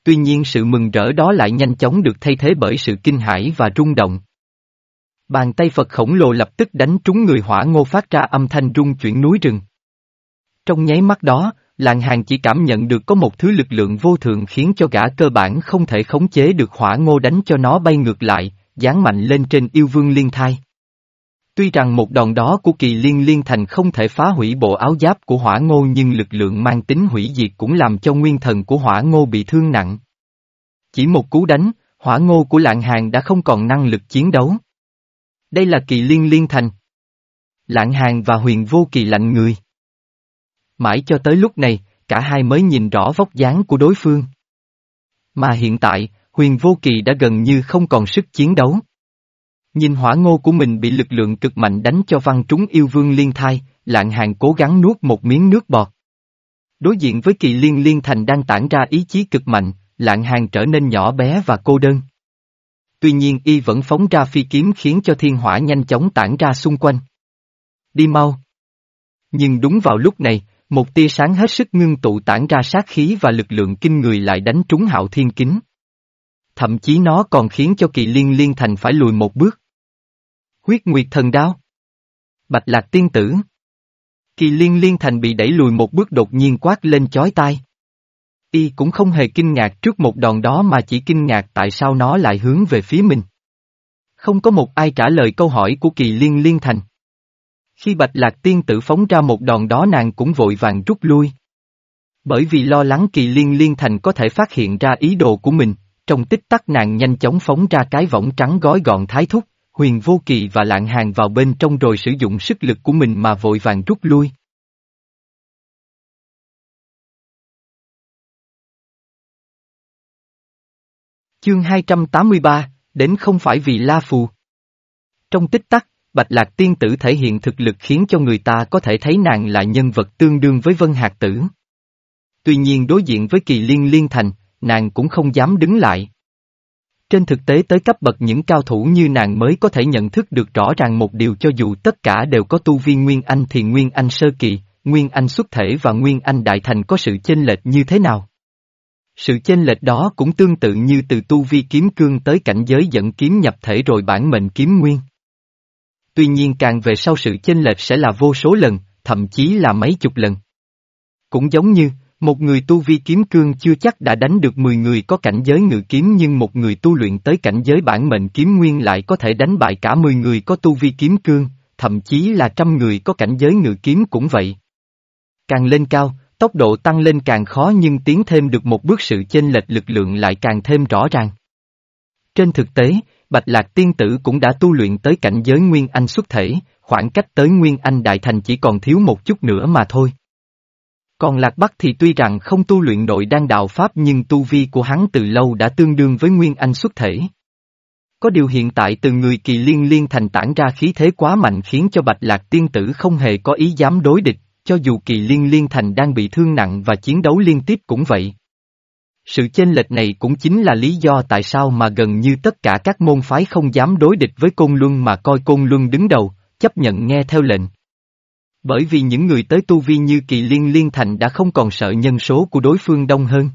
Tuy nhiên sự mừng rỡ đó lại nhanh chóng được thay thế bởi sự kinh hãi và rung động. Bàn tay Phật khổng lồ lập tức đánh trúng người hỏa ngô phát ra âm thanh rung chuyển núi rừng. Trong nháy mắt đó, làng hàng chỉ cảm nhận được có một thứ lực lượng vô thượng khiến cho gã cơ bản không thể khống chế được hỏa ngô đánh cho nó bay ngược lại, dán mạnh lên trên yêu vương liên thai. Tuy rằng một đòn đó của kỳ liên liên thành không thể phá hủy bộ áo giáp của hỏa ngô nhưng lực lượng mang tính hủy diệt cũng làm cho nguyên thần của hỏa ngô bị thương nặng. Chỉ một cú đánh, Hỏa ngô của lạng hàng đã không còn năng lực chiến đấu. Đây là kỳ liên liên thành. Lạng hàng và huyền vô kỳ lạnh người. Mãi cho tới lúc này, cả hai mới nhìn rõ vóc dáng của đối phương. Mà hiện tại, huyền vô kỳ đã gần như không còn sức chiến đấu. Nhìn hỏa ngô của mình bị lực lượng cực mạnh đánh cho văn trúng yêu vương liên thai, lạng hàng cố gắng nuốt một miếng nước bọt. Đối diện với kỳ liên liên thành đang tản ra ý chí cực mạnh, lạng hàng trở nên nhỏ bé và cô đơn. Tuy nhiên y vẫn phóng ra phi kiếm khiến cho thiên hỏa nhanh chóng tản ra xung quanh. Đi mau. Nhưng đúng vào lúc này, một tia sáng hết sức ngưng tụ tản ra sát khí và lực lượng kinh người lại đánh trúng hạo thiên kính. Thậm chí nó còn khiến cho kỳ liên liên thành phải lùi một bước. Huyết nguyệt thần đao. Bạch lạc tiên tử. Kỳ liên liên thành bị đẩy lùi một bước đột nhiên quát lên chói tai. Y cũng không hề kinh ngạc trước một đòn đó mà chỉ kinh ngạc tại sao nó lại hướng về phía mình. Không có một ai trả lời câu hỏi của kỳ liên liên thành. Khi bạch lạc tiên tử phóng ra một đòn đó nàng cũng vội vàng rút lui. Bởi vì lo lắng kỳ liên liên thành có thể phát hiện ra ý đồ của mình, trong tích tắc nàng nhanh chóng phóng ra cái võng trắng gói gọn thái thúc, huyền vô kỳ và lạng hàng vào bên trong rồi sử dụng sức lực của mình mà vội vàng rút lui. Chương 283, đến không phải vì La Phù. Trong tích tắc, Bạch Lạc Tiên Tử thể hiện thực lực khiến cho người ta có thể thấy nàng là nhân vật tương đương với Vân Hạc Tử. Tuy nhiên đối diện với kỳ liên liên thành, nàng cũng không dám đứng lại. Trên thực tế tới cấp bậc những cao thủ như nàng mới có thể nhận thức được rõ ràng một điều cho dù tất cả đều có tu vi Nguyên Anh thì Nguyên Anh sơ kỳ, Nguyên Anh xuất thể và Nguyên Anh đại thành có sự chênh lệch như thế nào. Sự chênh lệch đó cũng tương tự như từ tu vi kiếm cương tới cảnh giới dẫn kiếm nhập thể rồi bản mệnh kiếm nguyên. Tuy nhiên càng về sau sự chênh lệch sẽ là vô số lần, thậm chí là mấy chục lần. Cũng giống như, một người tu vi kiếm cương chưa chắc đã đánh được 10 người có cảnh giới ngự kiếm nhưng một người tu luyện tới cảnh giới bản mệnh kiếm nguyên lại có thể đánh bại cả 10 người có tu vi kiếm cương, thậm chí là trăm người có cảnh giới ngự kiếm cũng vậy. Càng lên cao, tốc độ tăng lên càng khó nhưng tiến thêm được một bước sự chênh lệch lực lượng lại càng thêm rõ ràng. Trên thực tế, Bạch Lạc Tiên Tử cũng đã tu luyện tới cảnh giới Nguyên Anh xuất thể, khoảng cách tới Nguyên Anh Đại Thành chỉ còn thiếu một chút nữa mà thôi. Còn Lạc Bắc thì tuy rằng không tu luyện nội đan đạo Pháp nhưng tu vi của hắn từ lâu đã tương đương với Nguyên Anh xuất thể. Có điều hiện tại từ người kỳ liên liên thành tản ra khí thế quá mạnh khiến cho Bạch Lạc Tiên Tử không hề có ý dám đối địch, cho dù kỳ liên liên thành đang bị thương nặng và chiến đấu liên tiếp cũng vậy. Sự chênh lệch này cũng chính là lý do tại sao mà gần như tất cả các môn phái không dám đối địch với Côn Luân mà coi Côn Luân đứng đầu, chấp nhận nghe theo lệnh. Bởi vì những người tới tu vi như kỳ liên liên thành đã không còn sợ nhân số của đối phương đông hơn.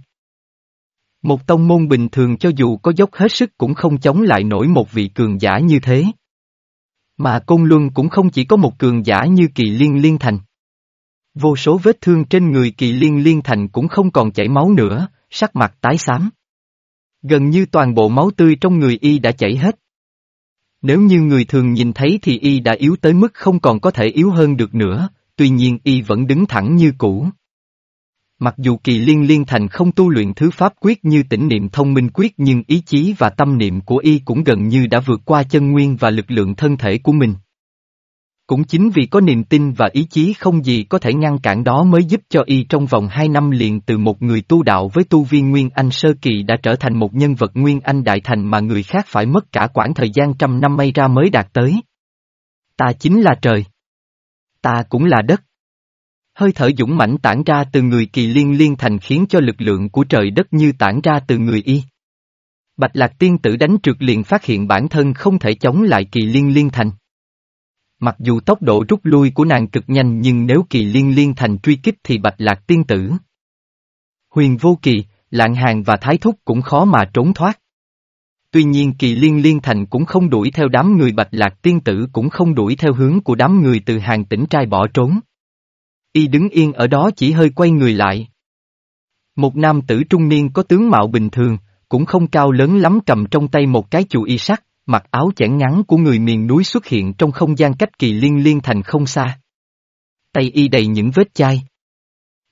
Một tông môn bình thường cho dù có dốc hết sức cũng không chống lại nổi một vị cường giả như thế. Mà Côn Luân cũng không chỉ có một cường giả như kỳ liên liên thành. Vô số vết thương trên người kỳ liên liên thành cũng không còn chảy máu nữa, sắc mặt tái xám. Gần như toàn bộ máu tươi trong người y đã chảy hết. Nếu như người thường nhìn thấy thì y đã yếu tới mức không còn có thể yếu hơn được nữa, tuy nhiên y vẫn đứng thẳng như cũ. Mặc dù kỳ liên liên thành không tu luyện thứ pháp quyết như tỉnh niệm thông minh quyết nhưng ý chí và tâm niệm của y cũng gần như đã vượt qua chân nguyên và lực lượng thân thể của mình. Cũng chính vì có niềm tin và ý chí không gì có thể ngăn cản đó mới giúp cho y trong vòng hai năm liền từ một người tu đạo với tu viên Nguyên Anh Sơ Kỳ đã trở thành một nhân vật Nguyên Anh Đại Thành mà người khác phải mất cả quãng thời gian trăm năm may ra mới đạt tới. Ta chính là trời. Ta cũng là đất. Hơi thở dũng mãnh tản ra từ người kỳ liên liên thành khiến cho lực lượng của trời đất như tản ra từ người y. Bạch Lạc Tiên tử đánh trượt liền phát hiện bản thân không thể chống lại kỳ liên liên thành. Mặc dù tốc độ rút lui của nàng cực nhanh nhưng nếu kỳ liên liên thành truy kích thì bạch lạc tiên tử. Huyền vô kỳ, lạng hàng và thái thúc cũng khó mà trốn thoát. Tuy nhiên kỳ liên liên thành cũng không đuổi theo đám người bạch lạc tiên tử cũng không đuổi theo hướng của đám người từ hàng tỉnh trai bỏ trốn. Y đứng yên ở đó chỉ hơi quay người lại. Một nam tử trung niên có tướng mạo bình thường, cũng không cao lớn lắm cầm trong tay một cái chù y sắt, mặc áo chẽn ngắn của người miền núi xuất hiện trong không gian cách kỳ liên liên thành không xa. Tay y đầy những vết chai.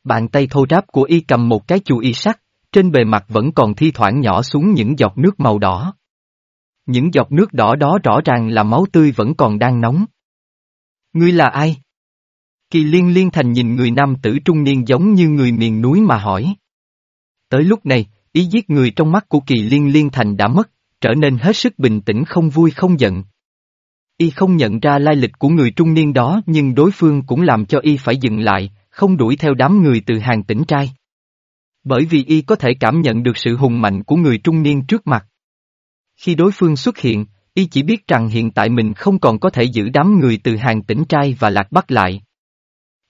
Bàn tay thô ráp của y cầm một cái chù y sắt, trên bề mặt vẫn còn thi thoảng nhỏ xuống những giọt nước màu đỏ. Những giọt nước đỏ đó rõ ràng là máu tươi vẫn còn đang nóng. Ngươi là ai? Kỳ liên liên thành nhìn người nam tử trung niên giống như người miền núi mà hỏi. Tới lúc này, ý giết người trong mắt của kỳ liên liên thành đã mất, trở nên hết sức bình tĩnh không vui không giận. Y không nhận ra lai lịch của người trung niên đó nhưng đối phương cũng làm cho Y phải dừng lại, không đuổi theo đám người từ hàng tỉnh trai. Bởi vì Y có thể cảm nhận được sự hùng mạnh của người trung niên trước mặt. Khi đối phương xuất hiện, Y chỉ biết rằng hiện tại mình không còn có thể giữ đám người từ hàng tỉnh trai và lạc bắc lại.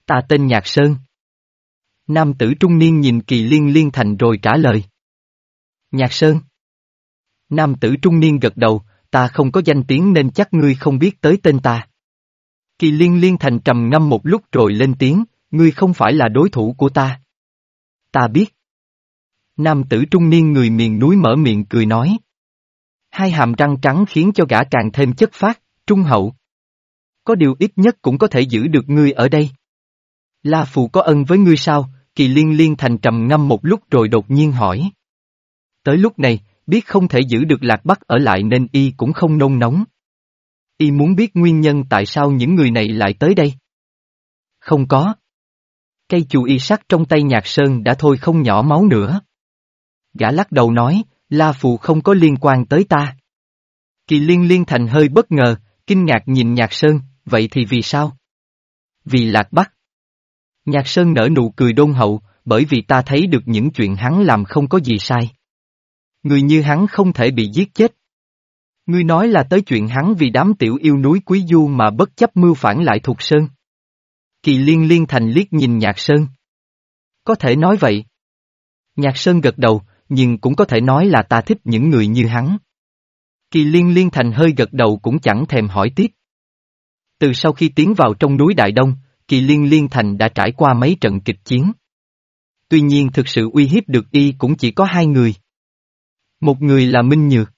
Ta tên Nhạc Sơn. Nam tử trung niên nhìn kỳ liên liên thành rồi trả lời. Nhạc Sơn. Nam tử trung niên gật đầu, ta không có danh tiếng nên chắc ngươi không biết tới tên ta. Kỳ liên liên thành trầm ngâm một lúc rồi lên tiếng, ngươi không phải là đối thủ của ta. Ta biết. Nam tử trung niên người miền núi mở miệng cười nói. Hai hàm răng trắng khiến cho gã càng thêm chất phát, trung hậu. Có điều ít nhất cũng có thể giữ được ngươi ở đây. La Phù có ân với ngươi sao? Kỳ liên liên thành trầm ngâm một lúc rồi đột nhiên hỏi. Tới lúc này, biết không thể giữ được lạc bắc ở lại nên y cũng không nôn nóng. Y muốn biết nguyên nhân tại sao những người này lại tới đây. Không có. Cây chù y sắt trong tay nhạc sơn đã thôi không nhỏ máu nữa. Gã lắc đầu nói, La Phù không có liên quan tới ta. Kỳ liên liên thành hơi bất ngờ, kinh ngạc nhìn nhạc sơn, vậy thì vì sao? Vì lạc bắc. Nhạc sơn nở nụ cười đôn hậu, bởi vì ta thấy được những chuyện hắn làm không có gì sai. Người như hắn không thể bị giết chết. Ngươi nói là tới chuyện hắn vì đám tiểu yêu núi quý du mà bất chấp mưu phản lại thuộc sơn. Kỳ liên liên thành liếc nhìn nhạc sơn. Có thể nói vậy. Nhạc sơn gật đầu, nhưng cũng có thể nói là ta thích những người như hắn. Kỳ liên liên thành hơi gật đầu cũng chẳng thèm hỏi tiếp. Từ sau khi tiến vào trong núi Đại Đông, kỳ liên liên thành đã trải qua mấy trận kịch chiến. Tuy nhiên thực sự uy hiếp được y cũng chỉ có hai người. Một người là Minh Nhược.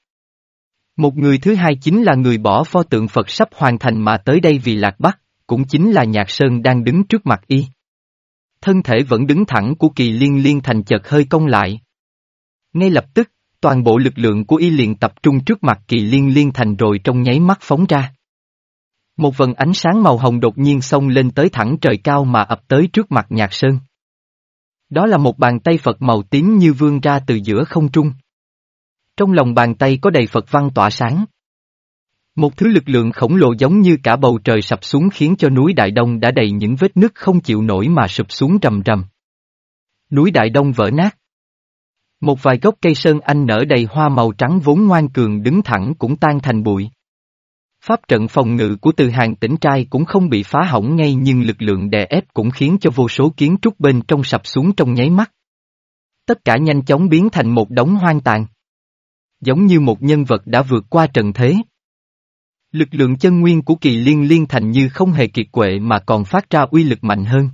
Một người thứ hai chính là người bỏ pho tượng Phật sắp hoàn thành mà tới đây vì lạc bắc, cũng chính là Nhạc Sơn đang đứng trước mặt y. Thân thể vẫn đứng thẳng của kỳ liên liên thành chợt hơi cong lại. Ngay lập tức, toàn bộ lực lượng của y liền tập trung trước mặt kỳ liên liên thành rồi trong nháy mắt phóng ra. Một vần ánh sáng màu hồng đột nhiên xông lên tới thẳng trời cao mà ập tới trước mặt Nhạc Sơn. Đó là một bàn tay Phật màu tím như vươn ra từ giữa không trung. Trong lòng bàn tay có đầy Phật văn tỏa sáng. Một thứ lực lượng khổng lồ giống như cả bầu trời sập xuống khiến cho núi Đại Đông đã đầy những vết nứt không chịu nổi mà sụp xuống rầm rầm Núi Đại Đông vỡ nát. Một vài gốc cây sơn anh nở đầy hoa màu trắng vốn ngoan cường đứng thẳng cũng tan thành bụi. Pháp trận phòng ngự của từ hàng tỉnh trai cũng không bị phá hỏng ngay nhưng lực lượng đè ép cũng khiến cho vô số kiến trúc bên trong sập xuống trong nháy mắt. Tất cả nhanh chóng biến thành một đống hoang tàn. Giống như một nhân vật đã vượt qua trần thế. Lực lượng chân nguyên của kỳ liên liên thành như không hề kiệt quệ mà còn phát ra uy lực mạnh hơn.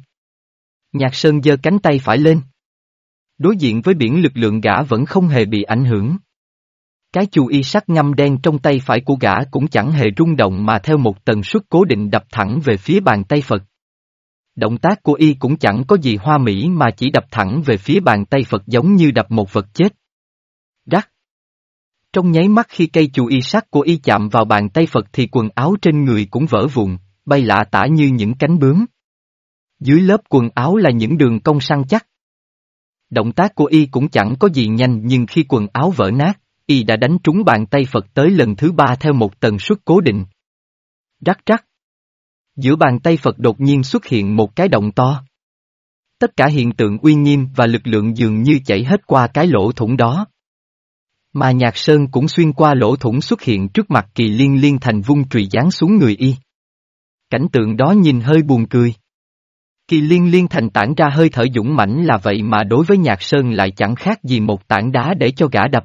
Nhạc Sơn giơ cánh tay phải lên. Đối diện với biển lực lượng gã vẫn không hề bị ảnh hưởng. Cái chù y sắc ngâm đen trong tay phải của gã cũng chẳng hề rung động mà theo một tần suất cố định đập thẳng về phía bàn tay Phật. Động tác của y cũng chẳng có gì hoa mỹ mà chỉ đập thẳng về phía bàn tay Phật giống như đập một vật chết. Rắc. Trong nháy mắt khi cây chù y sắc của y chạm vào bàn tay Phật thì quần áo trên người cũng vỡ vụn, bay lạ tả như những cánh bướm. Dưới lớp quần áo là những đường cong săn chắc. Động tác của y cũng chẳng có gì nhanh nhưng khi quần áo vỡ nát, y đã đánh trúng bàn tay Phật tới lần thứ ba theo một tần suất cố định. Rắc rắc. Giữa bàn tay Phật đột nhiên xuất hiện một cái động to. Tất cả hiện tượng uy nghiêm và lực lượng dường như chảy hết qua cái lỗ thủng đó. Mà nhạc sơn cũng xuyên qua lỗ thủng xuất hiện trước mặt kỳ liên liên thành vung trùy giáng xuống người y. Cảnh tượng đó nhìn hơi buồn cười. Kỳ liên liên thành tản ra hơi thở dũng mãnh là vậy mà đối với nhạc sơn lại chẳng khác gì một tảng đá để cho gã đập.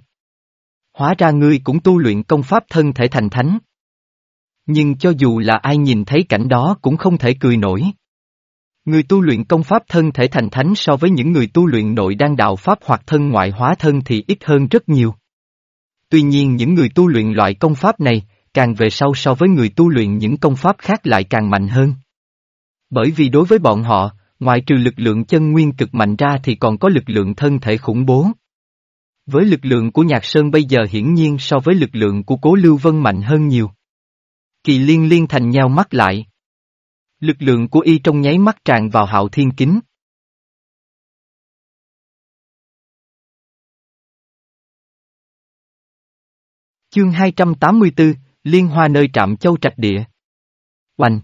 Hóa ra ngươi cũng tu luyện công pháp thân thể thành thánh. Nhưng cho dù là ai nhìn thấy cảnh đó cũng không thể cười nổi. Người tu luyện công pháp thân thể thành thánh so với những người tu luyện nội đan đạo pháp hoặc thân ngoại hóa thân thì ít hơn rất nhiều. Tuy nhiên những người tu luyện loại công pháp này, càng về sau so với người tu luyện những công pháp khác lại càng mạnh hơn. Bởi vì đối với bọn họ, ngoại trừ lực lượng chân nguyên cực mạnh ra thì còn có lực lượng thân thể khủng bố. Với lực lượng của Nhạc Sơn bây giờ hiển nhiên so với lực lượng của Cố Lưu Vân mạnh hơn nhiều. Kỳ liên liên thành nhau mắt lại. Lực lượng của y trong nháy mắt tràn vào hạo thiên kính. Chương 284, Liên hoa nơi trạm châu trạch địa. Oanh!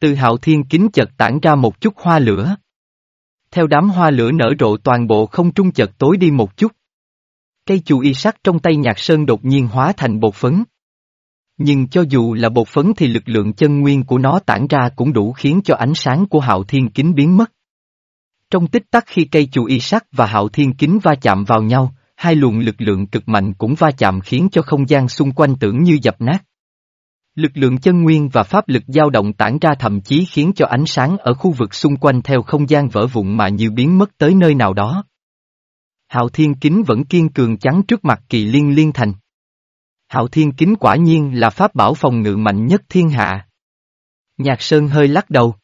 Từ hạo thiên kính chợt tản ra một chút hoa lửa. Theo đám hoa lửa nở rộ toàn bộ không trung chợt tối đi một chút. Cây chù y sắc trong tay nhạc sơn đột nhiên hóa thành bột phấn. Nhưng cho dù là bột phấn thì lực lượng chân nguyên của nó tản ra cũng đủ khiến cho ánh sáng của hạo thiên kính biến mất. Trong tích tắc khi cây chù y sắc và hạo thiên kính va chạm vào nhau, hai luồng lực lượng cực mạnh cũng va chạm khiến cho không gian xung quanh tưởng như dập nát. Lực lượng chân nguyên và pháp lực dao động tản ra thậm chí khiến cho ánh sáng ở khu vực xung quanh theo không gian vỡ vụn mà như biến mất tới nơi nào đó. Hạo Thiên Kính vẫn kiên cường chắn trước mặt kỳ liên liên thành. Hạo Thiên Kính quả nhiên là pháp bảo phòng ngự mạnh nhất thiên hạ. Nhạc Sơn hơi lắc đầu.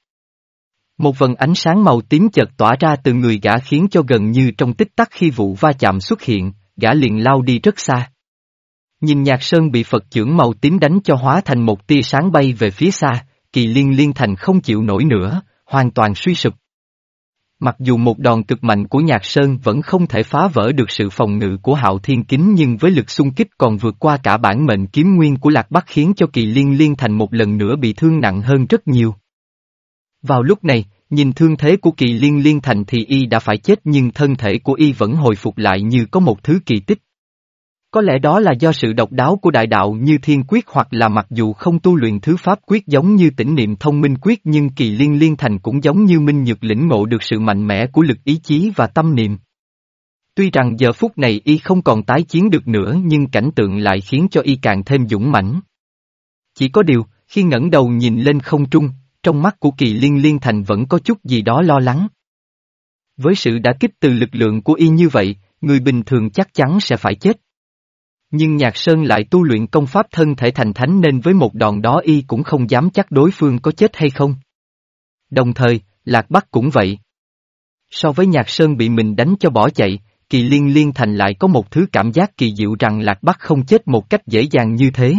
Một vần ánh sáng màu tím chợt tỏa ra từ người gã khiến cho gần như trong tích tắc khi vụ va chạm xuất hiện, gã liền lao đi rất xa. Nhìn nhạc sơn bị Phật trưởng màu tím đánh cho hóa thành một tia sáng bay về phía xa, kỳ liên liên thành không chịu nổi nữa, hoàn toàn suy sụp. Mặc dù một đòn cực mạnh của nhạc sơn vẫn không thể phá vỡ được sự phòng ngự của hạo thiên kính nhưng với lực xung kích còn vượt qua cả bản mệnh kiếm nguyên của lạc bắc khiến cho kỳ liên liên thành một lần nữa bị thương nặng hơn rất nhiều. Vào lúc này, nhìn thương thế của kỳ liên liên thành thì y đã phải chết nhưng thân thể của y vẫn hồi phục lại như có một thứ kỳ tích. Có lẽ đó là do sự độc đáo của đại đạo như thiên quyết hoặc là mặc dù không tu luyện thứ pháp quyết giống như tỉnh niệm thông minh quyết nhưng kỳ liên liên thành cũng giống như minh nhược lĩnh ngộ được sự mạnh mẽ của lực ý chí và tâm niệm. Tuy rằng giờ phút này y không còn tái chiến được nữa nhưng cảnh tượng lại khiến cho y càng thêm dũng mãnh. Chỉ có điều, khi ngẩng đầu nhìn lên không trung, trong mắt của kỳ liên liên thành vẫn có chút gì đó lo lắng. Với sự đã kích từ lực lượng của y như vậy, người bình thường chắc chắn sẽ phải chết. Nhưng Nhạc Sơn lại tu luyện công pháp thân thể thành thánh nên với một đòn đó y cũng không dám chắc đối phương có chết hay không. Đồng thời, Lạc Bắc cũng vậy. So với Nhạc Sơn bị mình đánh cho bỏ chạy, kỳ liên liên thành lại có một thứ cảm giác kỳ diệu rằng Lạc Bắc không chết một cách dễ dàng như thế.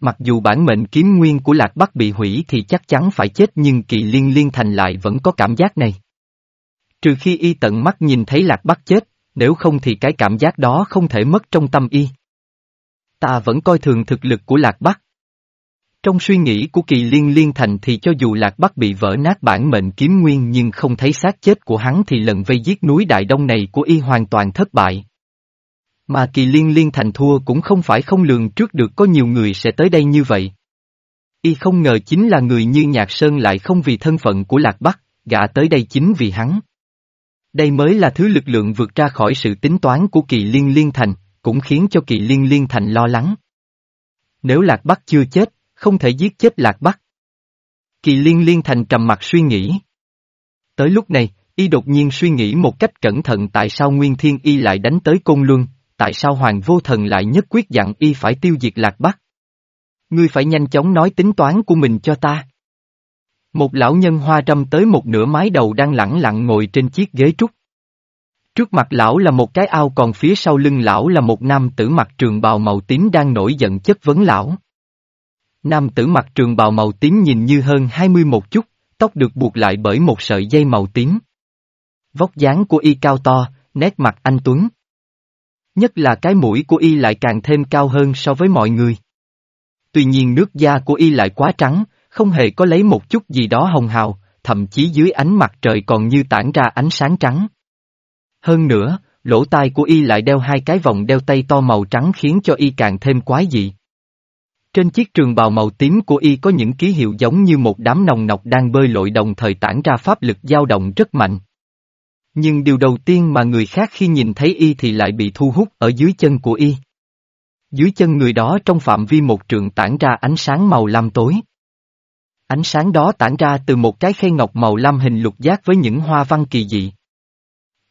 Mặc dù bản mệnh kiếm nguyên của Lạc Bắc bị hủy thì chắc chắn phải chết nhưng kỳ liên liên thành lại vẫn có cảm giác này. Trừ khi y tận mắt nhìn thấy Lạc Bắc chết, nếu không thì cái cảm giác đó không thể mất trong tâm y. Ta vẫn coi thường thực lực của Lạc Bắc. Trong suy nghĩ của kỳ liên liên thành thì cho dù Lạc Bắc bị vỡ nát bản mệnh kiếm nguyên nhưng không thấy xác chết của hắn thì lần vây giết núi Đại Đông này của y hoàn toàn thất bại. Mà kỳ liên liên thành thua cũng không phải không lường trước được có nhiều người sẽ tới đây như vậy. Y không ngờ chính là người như Nhạc Sơn lại không vì thân phận của Lạc Bắc, gã tới đây chính vì hắn. Đây mới là thứ lực lượng vượt ra khỏi sự tính toán của kỳ liên liên thành, cũng khiến cho kỳ liên liên thành lo lắng. Nếu Lạc Bắc chưa chết, không thể giết chết Lạc Bắc. Kỳ liên liên thành trầm mặt suy nghĩ. Tới lúc này, y đột nhiên suy nghĩ một cách cẩn thận tại sao Nguyên Thiên Y lại đánh tới Côn Luân, tại sao Hoàng Vô Thần lại nhất quyết dặn y phải tiêu diệt Lạc Bắc. Ngươi phải nhanh chóng nói tính toán của mình cho ta. Một lão nhân hoa râm tới một nửa mái đầu đang lẳng lặng ngồi trên chiếc ghế trúc. Trước mặt lão là một cái ao còn phía sau lưng lão là một nam tử mặc trường bào màu tím đang nổi giận chất vấn lão. Nam tử mặc trường bào màu tím nhìn như hơn hai mươi một chút, tóc được buộc lại bởi một sợi dây màu tím. Vóc dáng của y cao to, nét mặt anh Tuấn. Nhất là cái mũi của y lại càng thêm cao hơn so với mọi người. Tuy nhiên nước da của y lại quá trắng, không hề có lấy một chút gì đó hồng hào, thậm chí dưới ánh mặt trời còn như tản ra ánh sáng trắng. Hơn nữa, lỗ tai của y lại đeo hai cái vòng đeo tay to màu trắng khiến cho y càng thêm quái dị. Trên chiếc trường bào màu tím của y có những ký hiệu giống như một đám nồng nọc đang bơi lội đồng thời tản ra pháp lực dao động rất mạnh. Nhưng điều đầu tiên mà người khác khi nhìn thấy y thì lại bị thu hút ở dưới chân của y. Dưới chân người đó trong phạm vi một trường tản ra ánh sáng màu lam tối. Ánh sáng đó tản ra từ một cái khay ngọc màu lam hình lục giác với những hoa văn kỳ dị.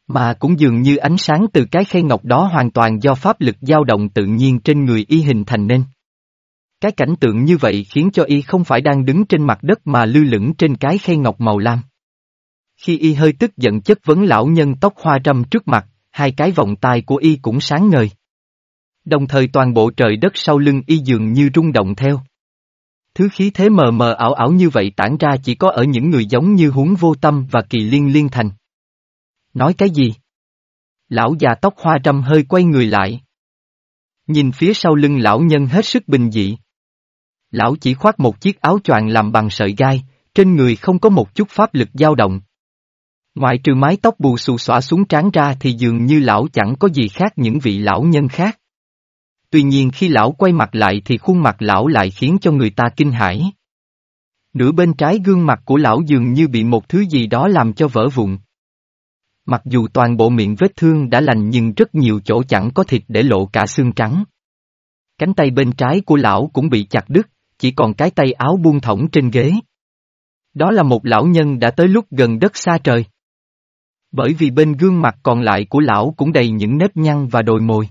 Mà cũng dường như ánh sáng từ cái khay ngọc đó hoàn toàn do pháp lực dao động tự nhiên trên người y hình thành nên. Cái cảnh tượng như vậy khiến cho y không phải đang đứng trên mặt đất mà lư lửng trên cái khay ngọc màu lam. Khi y hơi tức giận chất vấn lão nhân tóc hoa râm trước mặt, hai cái vòng tai của y cũng sáng ngời. Đồng thời toàn bộ trời đất sau lưng y dường như rung động theo. Thứ khí thế mờ mờ ảo ảo như vậy tản ra chỉ có ở những người giống như huống vô tâm và kỳ liên liên thành. Nói cái gì? Lão già tóc hoa râm hơi quay người lại. Nhìn phía sau lưng lão nhân hết sức bình dị. Lão chỉ khoác một chiếc áo choàng làm bằng sợi gai, trên người không có một chút pháp lực dao động. Ngoại trừ mái tóc bù xù xõa xuống trán ra thì dường như lão chẳng có gì khác những vị lão nhân khác. Tuy nhiên khi lão quay mặt lại thì khuôn mặt lão lại khiến cho người ta kinh hãi. Nửa bên trái gương mặt của lão dường như bị một thứ gì đó làm cho vỡ vụn. Mặc dù toàn bộ miệng vết thương đã lành nhưng rất nhiều chỗ chẳng có thịt để lộ cả xương trắng. Cánh tay bên trái của lão cũng bị chặt đứt, chỉ còn cái tay áo buông thõng trên ghế. Đó là một lão nhân đã tới lúc gần đất xa trời. Bởi vì bên gương mặt còn lại của lão cũng đầy những nếp nhăn và đồi mồi.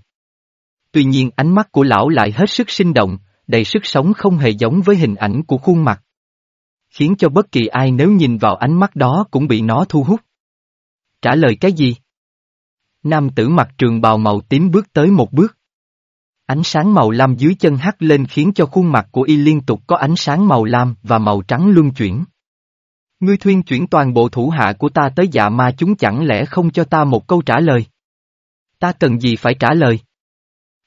Tuy nhiên ánh mắt của lão lại hết sức sinh động, đầy sức sống không hề giống với hình ảnh của khuôn mặt. Khiến cho bất kỳ ai nếu nhìn vào ánh mắt đó cũng bị nó thu hút. Trả lời cái gì? Nam tử mặc trường bào màu tím bước tới một bước. Ánh sáng màu lam dưới chân hắt lên khiến cho khuôn mặt của y liên tục có ánh sáng màu lam và màu trắng luân chuyển. Ngươi thuyên chuyển toàn bộ thủ hạ của ta tới dạ ma chúng chẳng lẽ không cho ta một câu trả lời? Ta cần gì phải trả lời?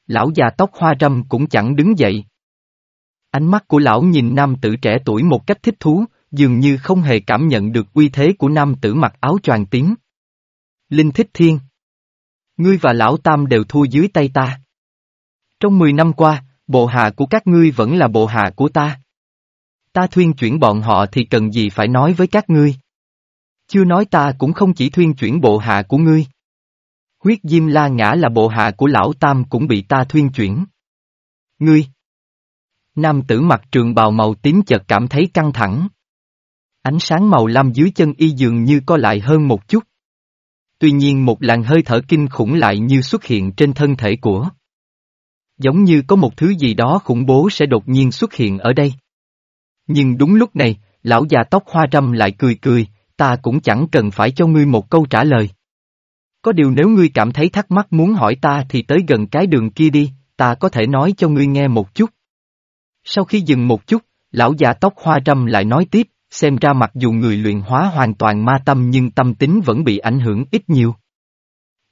Lão già tóc hoa râm cũng chẳng đứng dậy. Ánh mắt của lão nhìn nam tử trẻ tuổi một cách thích thú, dường như không hề cảm nhận được uy thế của nam tử mặc áo choàng tím. Linh thích thiên. Ngươi và lão tam đều thua dưới tay ta. Trong 10 năm qua, bộ hạ của các ngươi vẫn là bộ hạ của ta. Ta thuyên chuyển bọn họ thì cần gì phải nói với các ngươi. Chưa nói ta cũng không chỉ thuyên chuyển bộ hạ của ngươi. Huyết Diêm La Ngã là bộ hạ của lão Tam cũng bị ta thuyên chuyển. Ngươi! Nam tử mặc trường bào màu tím chợt cảm thấy căng thẳng. Ánh sáng màu lam dưới chân y dường như co lại hơn một chút. Tuy nhiên một làn hơi thở kinh khủng lại như xuất hiện trên thân thể của. Giống như có một thứ gì đó khủng bố sẽ đột nhiên xuất hiện ở đây. Nhưng đúng lúc này, lão già tóc hoa râm lại cười cười, ta cũng chẳng cần phải cho ngươi một câu trả lời. Có điều nếu ngươi cảm thấy thắc mắc muốn hỏi ta thì tới gần cái đường kia đi, ta có thể nói cho ngươi nghe một chút. Sau khi dừng một chút, lão già tóc hoa râm lại nói tiếp, xem ra mặc dù người luyện hóa hoàn toàn ma tâm nhưng tâm tính vẫn bị ảnh hưởng ít nhiều.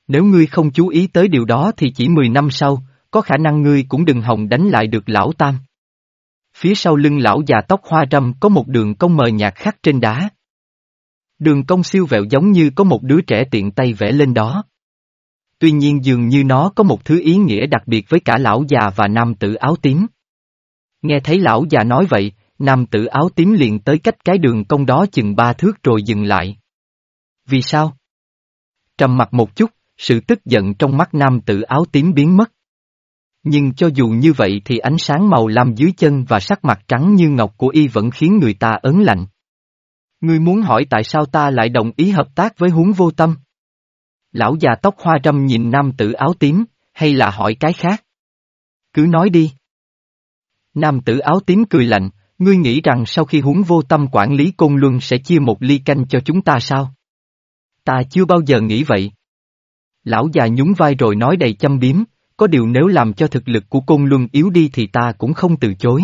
Nếu ngươi không chú ý tới điều đó thì chỉ 10 năm sau, có khả năng ngươi cũng đừng hòng đánh lại được lão tam. Phía sau lưng lão già tóc hoa râm có một đường cong mờ nhạt khắc trên đá. Đường cong siêu vẹo giống như có một đứa trẻ tiện tay vẽ lên đó. Tuy nhiên dường như nó có một thứ ý nghĩa đặc biệt với cả lão già và nam tử áo tím. Nghe thấy lão già nói vậy, nam tử áo tím liền tới cách cái đường cong đó chừng ba thước rồi dừng lại. Vì sao? Trầm mặt một chút, sự tức giận trong mắt nam tử áo tím biến mất. Nhưng cho dù như vậy thì ánh sáng màu lam dưới chân và sắc mặt trắng như ngọc của y vẫn khiến người ta ớn lạnh. Ngươi muốn hỏi tại sao ta lại đồng ý hợp tác với huống vô tâm? Lão già tóc hoa râm nhìn nam tử áo tím, hay là hỏi cái khác? Cứ nói đi. Nam tử áo tím cười lạnh, ngươi nghĩ rằng sau khi huống vô tâm quản lý côn luân sẽ chia một ly canh cho chúng ta sao? Ta chưa bao giờ nghĩ vậy. Lão già nhún vai rồi nói đầy châm biếm, có điều nếu làm cho thực lực của côn luân yếu đi thì ta cũng không từ chối.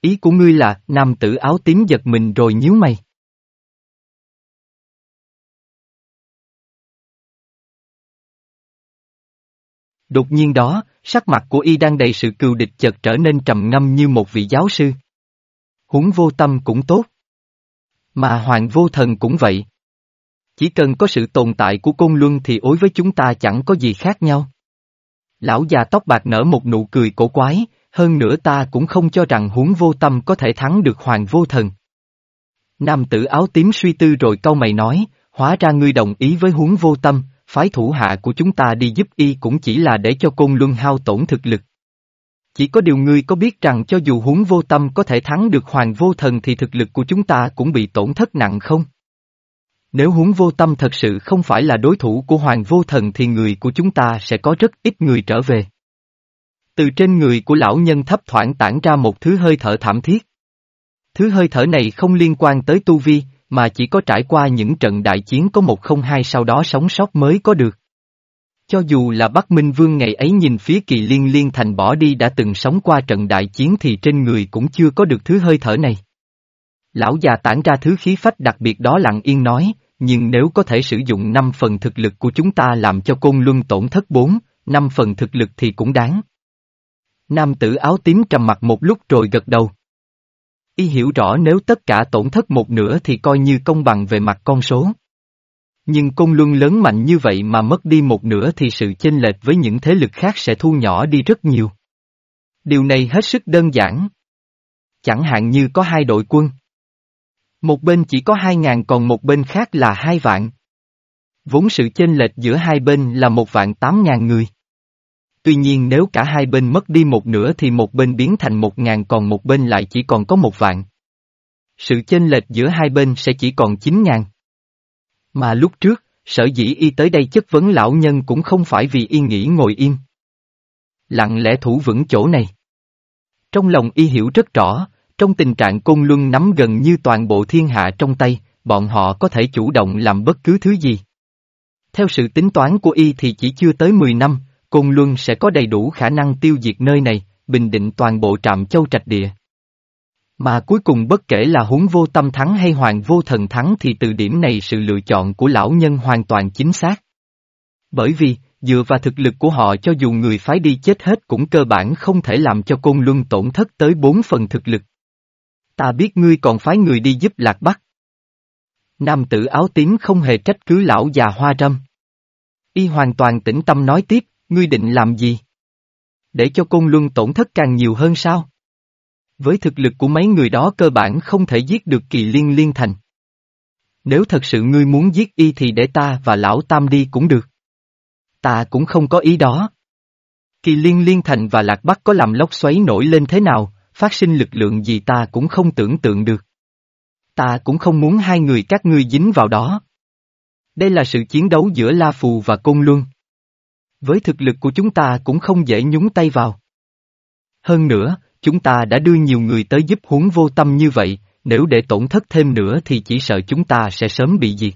Ý của ngươi là, nam tử áo tím giật mình rồi nhíu mày. Đột nhiên đó, sắc mặt của y đang đầy sự cừu địch chợt trở nên trầm ngâm như một vị giáo sư. Huống vô tâm cũng tốt. Mà hoàng vô thần cũng vậy. Chỉ cần có sự tồn tại của côn luân thì ối với chúng ta chẳng có gì khác nhau. Lão già tóc bạc nở một nụ cười cổ quái, hơn nữa ta cũng không cho rằng huống vô tâm có thể thắng được hoàng vô thần. Nam tử áo tím suy tư rồi câu mày nói, hóa ra ngươi đồng ý với huống vô tâm, phái thủ hạ của chúng ta đi giúp y cũng chỉ là để cho côn luân hao tổn thực lực. Chỉ có điều ngươi có biết rằng cho dù huống vô tâm có thể thắng được hoàng vô thần thì thực lực của chúng ta cũng bị tổn thất nặng không? Nếu huống vô tâm thật sự không phải là đối thủ của hoàng vô thần thì người của chúng ta sẽ có rất ít người trở về. Từ trên người của lão nhân thấp thoảng tản ra một thứ hơi thở thảm thiết. Thứ hơi thở này không liên quan tới tu vi, mà chỉ có trải qua những trận đại chiến có một không hai sau đó sống sót mới có được. Cho dù là Bắc Minh Vương ngày ấy nhìn phía kỳ liên liên thành bỏ đi đã từng sống qua trận đại chiến thì trên người cũng chưa có được thứ hơi thở này. Lão già tản ra thứ khí phách đặc biệt đó lặng yên nói, nhưng nếu có thể sử dụng 5 phần thực lực của chúng ta làm cho côn luân tổn thất 4, 5 phần thực lực thì cũng đáng. Nam tử áo tím trầm mặt một lúc rồi gật đầu. Y hiểu rõ nếu tất cả tổn thất một nửa thì coi như công bằng về mặt con số. Nhưng công luân lớn mạnh như vậy mà mất đi một nửa thì sự chênh lệch với những thế lực khác sẽ thu nhỏ đi rất nhiều. Điều này hết sức đơn giản. Chẳng hạn như có hai đội quân. Một bên chỉ có hai ngàn còn một bên khác là hai vạn. Vốn sự chênh lệch giữa hai bên là một vạn tám ngàn người. Tuy nhiên nếu cả hai bên mất đi một nửa thì một bên biến thành một ngàn còn một bên lại chỉ còn có một vạn. Sự chênh lệch giữa hai bên sẽ chỉ còn chín ngàn. Mà lúc trước, sở dĩ y tới đây chất vấn lão nhân cũng không phải vì y nghĩ ngồi im. Lặng lẽ thủ vững chỗ này. Trong lòng y hiểu rất rõ, trong tình trạng côn luân nắm gần như toàn bộ thiên hạ trong tay, bọn họ có thể chủ động làm bất cứ thứ gì. Theo sự tính toán của y thì chỉ chưa tới 10 năm, côn luân sẽ có đầy đủ khả năng tiêu diệt nơi này, bình định toàn bộ trạm châu trạch địa. Mà cuối cùng bất kể là huống vô tâm thắng hay hoàng vô thần thắng thì từ điểm này sự lựa chọn của lão nhân hoàn toàn chính xác. Bởi vì, dựa vào thực lực của họ cho dù người phái đi chết hết cũng cơ bản không thể làm cho côn luân tổn thất tới bốn phần thực lực. Ta biết ngươi còn phái người đi giúp lạc bắc. Nam tử áo tím không hề trách cứ lão già hoa râm. Y hoàn toàn tĩnh tâm nói tiếp, ngươi định làm gì? Để cho công luân tổn thất càng nhiều hơn sao? Với thực lực của mấy người đó cơ bản không thể giết được kỳ liên liên thành. Nếu thật sự ngươi muốn giết y thì để ta và lão tam đi cũng được. Ta cũng không có ý đó. Kỳ liên liên thành và lạc bắc có làm lốc xoáy nổi lên thế nào, phát sinh lực lượng gì ta cũng không tưởng tượng được. Ta cũng không muốn hai người các ngươi dính vào đó. Đây là sự chiến đấu giữa La Phù và Côn Luân. Với thực lực của chúng ta cũng không dễ nhúng tay vào. Hơn nữa, chúng ta đã đưa nhiều người tới giúp huống vô tâm như vậy, nếu để tổn thất thêm nữa thì chỉ sợ chúng ta sẽ sớm bị diệt.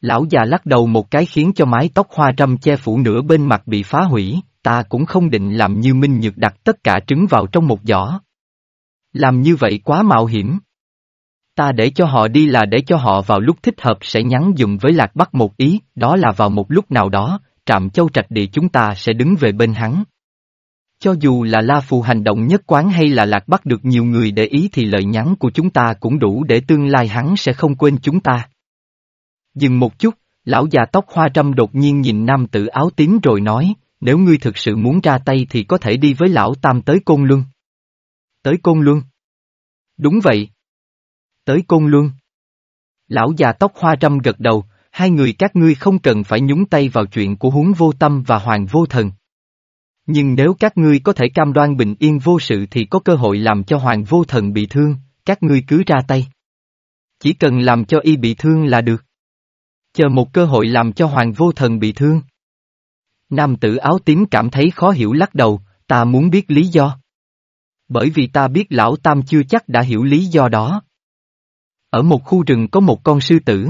Lão già lắc đầu một cái khiến cho mái tóc hoa trăm che phủ nửa bên mặt bị phá hủy, ta cũng không định làm như Minh Nhược đặt tất cả trứng vào trong một giỏ. Làm như vậy quá mạo hiểm. Ta để cho họ đi là để cho họ vào lúc thích hợp sẽ nhắn dùng với Lạc Bắc một ý, đó là vào một lúc nào đó, trạm châu trạch địa chúng ta sẽ đứng về bên hắn. Cho dù là La Phù hành động nhất quán hay là Lạc Bắc được nhiều người để ý thì lời nhắn của chúng ta cũng đủ để tương lai hắn sẽ không quên chúng ta. Dừng một chút, lão già tóc hoa trăm đột nhiên nhìn nam tử áo tím rồi nói, nếu ngươi thực sự muốn ra tay thì có thể đi với lão tam tới Côn Luân. Tới Côn Luân? Đúng vậy. Tới Côn Luân. Lão già tóc hoa râm gật đầu, hai người các ngươi không cần phải nhúng tay vào chuyện của huống vô tâm và hoàng vô thần. Nhưng nếu các ngươi có thể cam đoan bình yên vô sự thì có cơ hội làm cho hoàng vô thần bị thương, các ngươi cứ ra tay. Chỉ cần làm cho y bị thương là được. Chờ một cơ hội làm cho hoàng vô thần bị thương. Nam tử áo tím cảm thấy khó hiểu lắc đầu, ta muốn biết lý do. Bởi vì ta biết lão tam chưa chắc đã hiểu lý do đó. Ở một khu rừng có một con sư tử.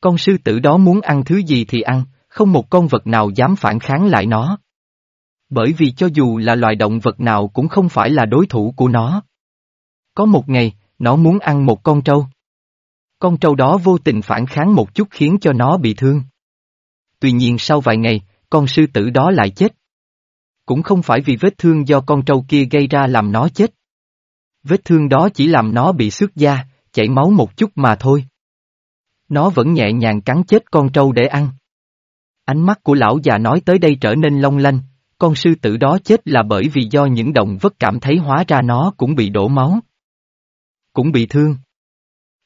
Con sư tử đó muốn ăn thứ gì thì ăn, không một con vật nào dám phản kháng lại nó. Bởi vì cho dù là loài động vật nào cũng không phải là đối thủ của nó. Có một ngày, nó muốn ăn một con trâu. Con trâu đó vô tình phản kháng một chút khiến cho nó bị thương. Tuy nhiên sau vài ngày, con sư tử đó lại chết. Cũng không phải vì vết thương do con trâu kia gây ra làm nó chết. Vết thương đó chỉ làm nó bị xước da, chảy máu một chút mà thôi. Nó vẫn nhẹ nhàng cắn chết con trâu để ăn. Ánh mắt của lão già nói tới đây trở nên long lanh, con sư tử đó chết là bởi vì do những động vật cảm thấy hóa ra nó cũng bị đổ máu. Cũng bị thương.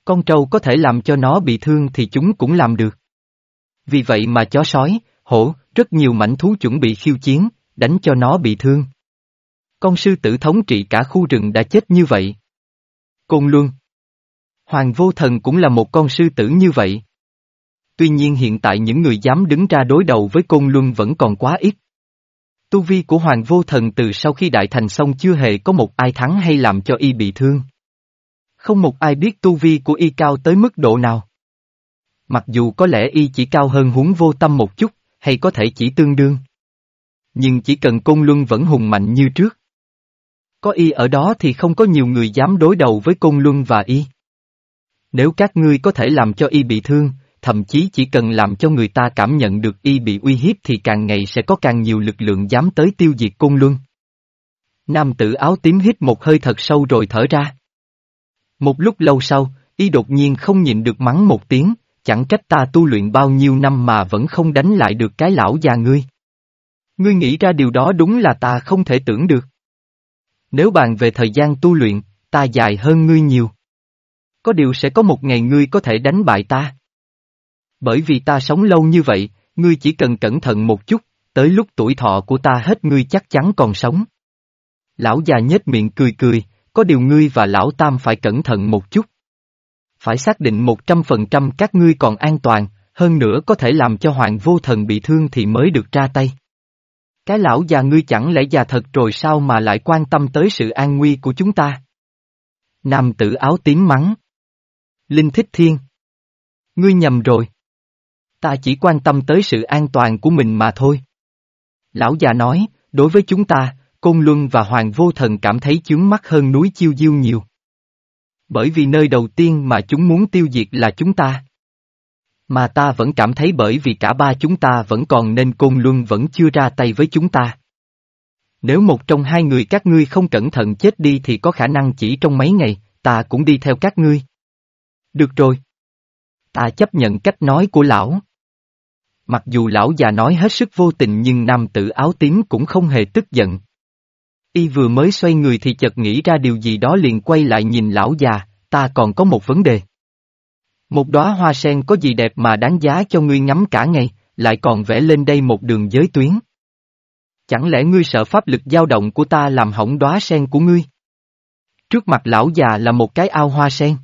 Con trâu có thể làm cho nó bị thương thì chúng cũng làm được. Vì vậy mà chó sói, hổ, rất nhiều mảnh thú chuẩn bị khiêu chiến, đánh cho nó bị thương. Con sư tử thống trị cả khu rừng đã chết như vậy. Côn Luân Hoàng Vô Thần cũng là một con sư tử như vậy. Tuy nhiên hiện tại những người dám đứng ra đối đầu với Côn Luân vẫn còn quá ít. Tu vi của Hoàng Vô Thần từ sau khi đại thành xong chưa hề có một ai thắng hay làm cho y bị thương. Không một ai biết tu vi của y cao tới mức độ nào. Mặc dù có lẽ y chỉ cao hơn huống vô tâm một chút, hay có thể chỉ tương đương. Nhưng chỉ cần Côn Luân vẫn hùng mạnh như trước. Có y ở đó thì không có nhiều người dám đối đầu với Côn Luân và y. Nếu các ngươi có thể làm cho y bị thương, thậm chí chỉ cần làm cho người ta cảm nhận được y bị uy hiếp thì càng ngày sẽ có càng nhiều lực lượng dám tới tiêu diệt Côn Luân. Nam tử áo tím hít một hơi thật sâu rồi thở ra. Một lúc lâu sau, y đột nhiên không nhịn được mắng một tiếng, chẳng trách ta tu luyện bao nhiêu năm mà vẫn không đánh lại được cái lão già ngươi. Ngươi nghĩ ra điều đó đúng là ta không thể tưởng được. Nếu bàn về thời gian tu luyện, ta dài hơn ngươi nhiều. Có điều sẽ có một ngày ngươi có thể đánh bại ta. Bởi vì ta sống lâu như vậy, ngươi chỉ cần cẩn thận một chút, tới lúc tuổi thọ của ta hết ngươi chắc chắn còn sống. Lão già nhếch miệng cười cười, có điều ngươi và lão tam phải cẩn thận một chút. Phải xác định một trăm phần trăm các ngươi còn an toàn, hơn nữa có thể làm cho hoàng vô thần bị thương thì mới được ra tay. Cái lão già ngươi chẳng lẽ già thật rồi sao mà lại quan tâm tới sự an nguy của chúng ta? Nam tử áo tím mắng. Linh thích thiên. Ngươi nhầm rồi. Ta chỉ quan tâm tới sự an toàn của mình mà thôi. Lão già nói, đối với chúng ta, Côn Luân và Hoàng Vô Thần cảm thấy chướng mắt hơn núi Chiêu Diêu nhiều. Bởi vì nơi đầu tiên mà chúng muốn tiêu diệt là chúng ta. Mà ta vẫn cảm thấy bởi vì cả ba chúng ta vẫn còn nên Côn Luân vẫn chưa ra tay với chúng ta. Nếu một trong hai người các ngươi không cẩn thận chết đi thì có khả năng chỉ trong mấy ngày, ta cũng đi theo các ngươi. Được rồi. Ta chấp nhận cách nói của lão. Mặc dù lão già nói hết sức vô tình nhưng nam tử áo tím cũng không hề tức giận. Y vừa mới xoay người thì chợt nghĩ ra điều gì đó liền quay lại nhìn lão già, ta còn có một vấn đề. Một đóa hoa sen có gì đẹp mà đáng giá cho ngươi ngắm cả ngày, lại còn vẽ lên đây một đường giới tuyến. Chẳng lẽ ngươi sợ pháp lực dao động của ta làm hỏng đóa sen của ngươi? Trước mặt lão già là một cái ao hoa sen.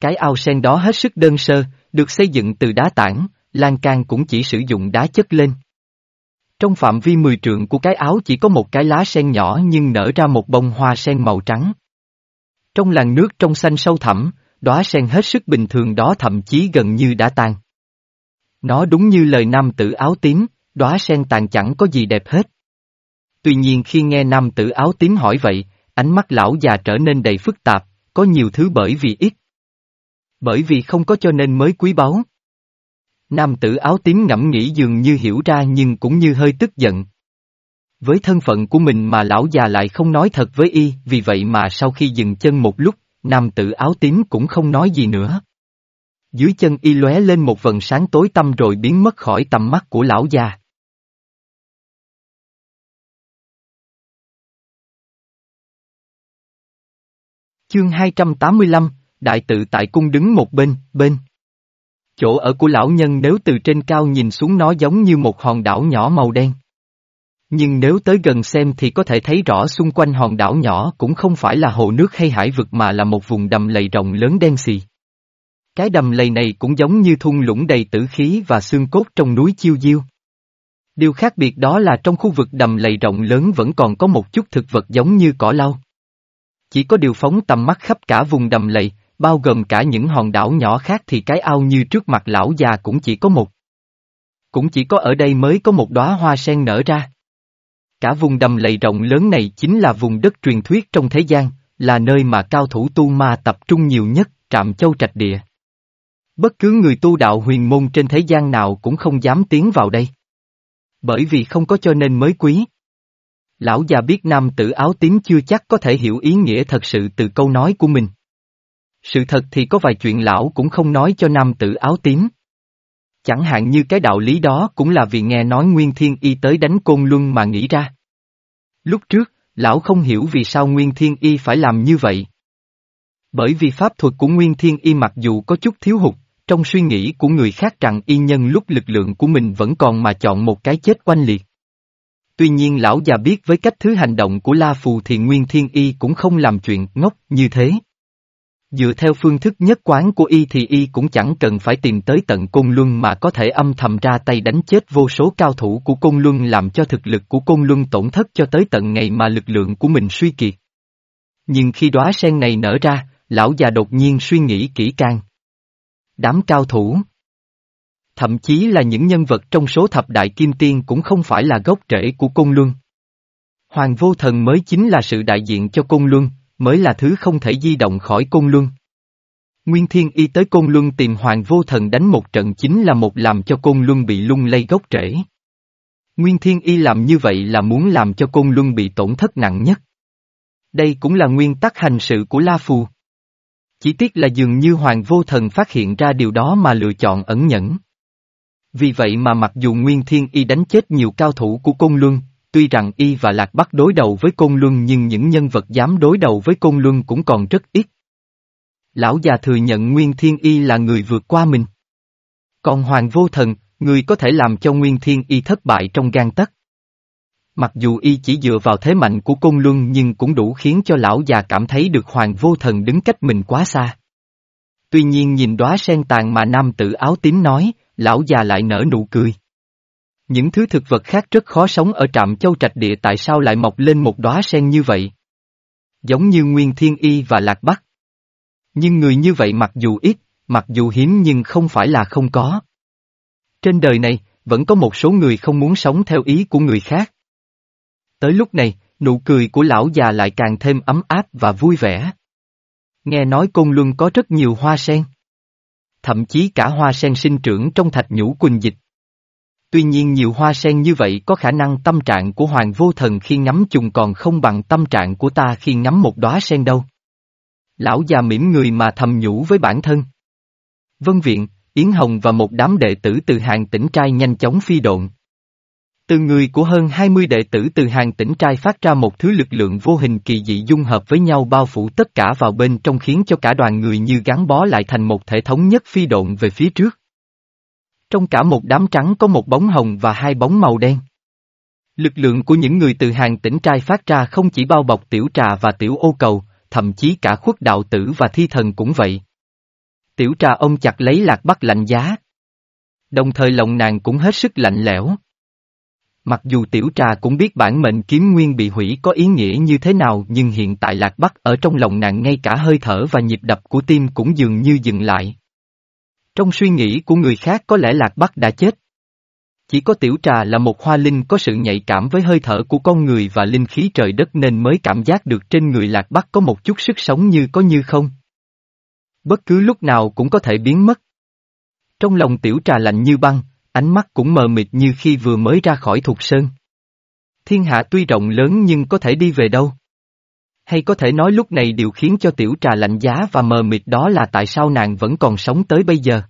Cái ao sen đó hết sức đơn sơ, được xây dựng từ đá tảng, lan can cũng chỉ sử dụng đá chất lên. Trong phạm vi mười trượng của cái áo chỉ có một cái lá sen nhỏ nhưng nở ra một bông hoa sen màu trắng. Trong làn nước trong xanh sâu thẳm, đóa sen hết sức bình thường đó thậm chí gần như đã tan. Nó đúng như lời nam tử áo tím, đóa sen tàn chẳng có gì đẹp hết. Tuy nhiên khi nghe nam tử áo tím hỏi vậy, ánh mắt lão già trở nên đầy phức tạp, có nhiều thứ bởi vì ít. Bởi vì không có cho nên mới quý báu. Nam tử áo tím ngẫm nghĩ dường như hiểu ra nhưng cũng như hơi tức giận. Với thân phận của mình mà lão già lại không nói thật với y, vì vậy mà sau khi dừng chân một lúc, nam tử áo tím cũng không nói gì nữa. Dưới chân y lóe lên một vần sáng tối tăm rồi biến mất khỏi tầm mắt của lão già. Chương 285, Đại tự tại cung đứng một bên, bên. Chỗ ở của lão nhân nếu từ trên cao nhìn xuống nó giống như một hòn đảo nhỏ màu đen. Nhưng nếu tới gần xem thì có thể thấy rõ xung quanh hòn đảo nhỏ cũng không phải là hồ nước hay hải vực mà là một vùng đầm lầy rộng lớn đen xì. Cái đầm lầy này cũng giống như thung lũng đầy tử khí và xương cốt trong núi chiêu diêu. Điều khác biệt đó là trong khu vực đầm lầy rộng lớn vẫn còn có một chút thực vật giống như cỏ lau. Chỉ có điều phóng tầm mắt khắp cả vùng đầm lầy, bao gồm cả những hòn đảo nhỏ khác thì cái ao như trước mặt lão già cũng chỉ có một. Cũng chỉ có ở đây mới có một đóa hoa sen nở ra. Cả vùng đầm lầy rộng lớn này chính là vùng đất truyền thuyết trong thế gian, là nơi mà cao thủ tu ma tập trung nhiều nhất, trạm châu trạch địa. Bất cứ người tu đạo huyền môn trên thế gian nào cũng không dám tiến vào đây. Bởi vì không có cho nên mới quý. Lão già biết nam tử áo tím chưa chắc có thể hiểu ý nghĩa thật sự từ câu nói của mình. Sự thật thì có vài chuyện lão cũng không nói cho nam tử áo tím. Chẳng hạn như cái đạo lý đó cũng là vì nghe nói Nguyên Thiên Y tới đánh Côn Luân mà nghĩ ra. Lúc trước, lão không hiểu vì sao Nguyên Thiên Y phải làm như vậy. Bởi vì pháp thuật của Nguyên Thiên Y mặc dù có chút thiếu hụt, trong suy nghĩ của người khác rằng y nhân lúc lực lượng của mình vẫn còn mà chọn một cái chết quanh liệt. Tuy nhiên lão già biết với cách thứ hành động của La Phù thì Nguyên Thiên Y cũng không làm chuyện ngốc như thế. Dựa theo phương thức nhất quán của y thì y cũng chẳng cần phải tìm tới tận Côn Luân mà có thể âm thầm ra tay đánh chết vô số cao thủ của Côn Luân làm cho thực lực của Côn Luân tổn thất cho tới tận ngày mà lực lượng của mình suy kiệt. Nhưng khi đóa sen này nở ra, lão già đột nhiên suy nghĩ kỹ càng. Đám cao thủ. Thậm chí là những nhân vật trong số thập đại kim tiên cũng không phải là gốc rễ của Côn Luân. Hoàng vô thần mới chính là sự đại diện cho Côn Luân, mới là thứ không thể di động khỏi Côn Luân. Nguyên Thiên Y tới Côn Luân tìm Hoàng Vô Thần đánh một trận chính là một làm cho Côn Luân bị lung lay gốc rễ. Nguyên Thiên Y làm như vậy là muốn làm cho Côn Luân bị tổn thất nặng nhất. Đây cũng là nguyên tắc hành sự của La Phù. Chỉ tiếc là dường như Hoàng Vô Thần phát hiện ra điều đó mà lựa chọn ẩn nhẫn. Vì vậy mà mặc dù Nguyên Thiên Y đánh chết nhiều cao thủ của Côn Luân, tuy rằng Y và Lạc Bắc đối đầu với Côn Luân nhưng những nhân vật dám đối đầu với Côn Luân cũng còn rất ít. Lão già thừa nhận Nguyên Thiên Y là người vượt qua mình. Còn Hoàng Vô Thần, người có thể làm cho Nguyên Thiên Y thất bại trong gan tất. Mặc dù Y chỉ dựa vào thế mạnh của Côn Luân nhưng cũng đủ khiến cho lão già cảm thấy được Hoàng Vô Thần đứng cách mình quá xa. Tuy nhiên nhìn đóa sen tàn mà nam tử áo tím nói, lão già lại nở nụ cười. Những thứ thực vật khác rất khó sống ở trạm châu trạch địa tại sao lại mọc lên một đóa sen như vậy? Giống như Nguyên Thiên Y và Lạc Bắc. Nhưng người như vậy mặc dù ít, mặc dù hiếm nhưng không phải là không có. Trên đời này, vẫn có một số người không muốn sống theo ý của người khác. Tới lúc này, nụ cười của lão già lại càng thêm ấm áp và vui vẻ. Nghe nói Côn Luân có rất nhiều hoa sen. Thậm chí cả hoa sen sinh trưởng trong thạch nhũ quỳnh dịch. Tuy nhiên nhiều hoa sen như vậy có khả năng tâm trạng của Hoàng Vô Thần khi ngắm trùng còn không bằng tâm trạng của ta khi ngắm một đóa sen đâu. Lão già mỉm người mà thầm nhủ với bản thân. Vân Viện, Yến Hồng và một đám đệ tử từ hàng tỉnh trai nhanh chóng phi độn. Từ người của hơn 20 đệ tử từ hàng tỉnh trai phát ra một thứ lực lượng vô hình kỳ dị dung hợp với nhau bao phủ tất cả vào bên trong khiến cho cả đoàn người như gắn bó lại thành một thể thống nhất phi độn về phía trước. Trong cả một đám trắng có một bóng hồng và hai bóng màu đen. Lực lượng của những người từ hàng tỉnh trai phát ra không chỉ bao bọc tiểu trà và tiểu ô cầu, thậm chí cả khuất đạo tử và thi thần cũng vậy. Tiểu trà ông chặt lấy lạc bắc lạnh giá. Đồng thời lòng nàng cũng hết sức lạnh lẽo. Mặc dù tiểu trà cũng biết bản mệnh kiếm nguyên bị hủy có ý nghĩa như thế nào nhưng hiện tại lạc bắc ở trong lòng nàng ngay cả hơi thở và nhịp đập của tim cũng dường như dừng lại. Trong suy nghĩ của người khác có lẽ lạc bắc đã chết. Chỉ có tiểu trà là một hoa linh có sự nhạy cảm với hơi thở của con người và linh khí trời đất nên mới cảm giác được trên người lạc bắc có một chút sức sống như có như không. Bất cứ lúc nào cũng có thể biến mất. Trong lòng tiểu trà lạnh như băng, ánh mắt cũng mờ mịt như khi vừa mới ra khỏi thục sơn. Thiên hạ tuy rộng lớn nhưng có thể đi về đâu? Hay có thể nói lúc này điều khiến cho tiểu trà lạnh giá và mờ mịt đó là tại sao nàng vẫn còn sống tới bây giờ?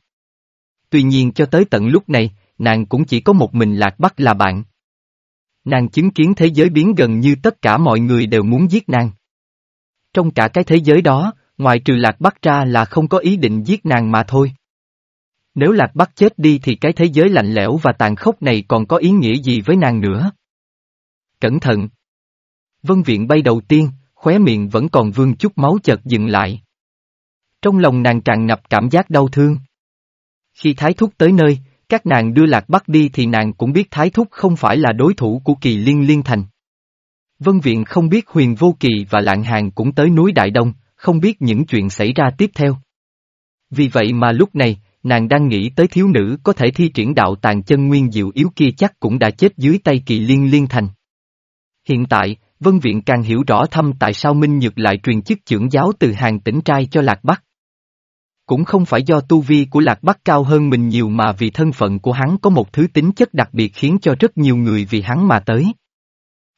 Tuy nhiên cho tới tận lúc này, nàng cũng chỉ có một mình Lạc Bắc là bạn. Nàng chứng kiến thế giới biến gần như tất cả mọi người đều muốn giết nàng. Trong cả cái thế giới đó, ngoài trừ Lạc Bắc ra là không có ý định giết nàng mà thôi. Nếu Lạc Bắc chết đi thì cái thế giới lạnh lẽo và tàn khốc này còn có ý nghĩa gì với nàng nữa? Cẩn thận! Vân viện bay đầu tiên, khóe miệng vẫn còn vương chút máu chợt dừng lại. Trong lòng nàng tràn ngập cảm giác đau thương. Khi thái thúc tới nơi, các nàng đưa lạc bắc đi thì nàng cũng biết thái thúc không phải là đối thủ của kỳ liên liên thành. Vân Viện không biết huyền vô kỳ và lạng hàng cũng tới núi Đại Đông, không biết những chuyện xảy ra tiếp theo. Vì vậy mà lúc này, nàng đang nghĩ tới thiếu nữ có thể thi triển đạo tàn chân nguyên diệu yếu kia chắc cũng đã chết dưới tay kỳ liên liên thành. Hiện tại, Vân Viện càng hiểu rõ thâm tại sao Minh Nhược lại truyền chức trưởng giáo từ hàng tỉnh trai cho Lạc Bắc. Cũng không phải do tu vi của Lạc Bắc cao hơn mình nhiều mà vì thân phận của hắn có một thứ tính chất đặc biệt khiến cho rất nhiều người vì hắn mà tới.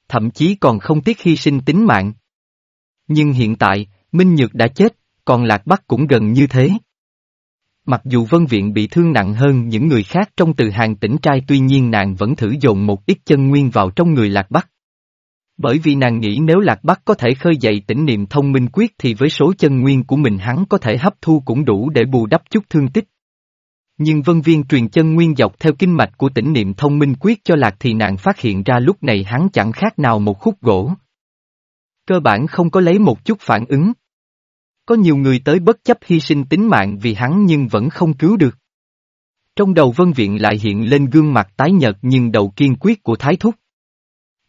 Thậm chí còn không tiếc hy sinh tính mạng. Nhưng hiện tại, Minh Nhược đã chết, còn Lạc Bắc cũng gần như thế. Mặc dù Vân Viện bị thương nặng hơn những người khác trong từ hàng tỉnh trai tuy nhiên nàng vẫn thử dồn một ít chân nguyên vào trong người Lạc Bắc. Bởi vì nàng nghĩ nếu Lạc Bắc có thể khơi dậy tỉnh niệm thông minh quyết thì với số chân nguyên của mình hắn có thể hấp thu cũng đủ để bù đắp chút thương tích. Nhưng vân viên truyền chân nguyên dọc theo kinh mạch của tỉnh niệm thông minh quyết cho Lạc thì nàng phát hiện ra lúc này hắn chẳng khác nào một khúc gỗ. Cơ bản không có lấy một chút phản ứng. Có nhiều người tới bất chấp hy sinh tính mạng vì hắn nhưng vẫn không cứu được. Trong đầu vân viện lại hiện lên gương mặt tái nhợt nhưng đầu kiên quyết của Thái Thúc.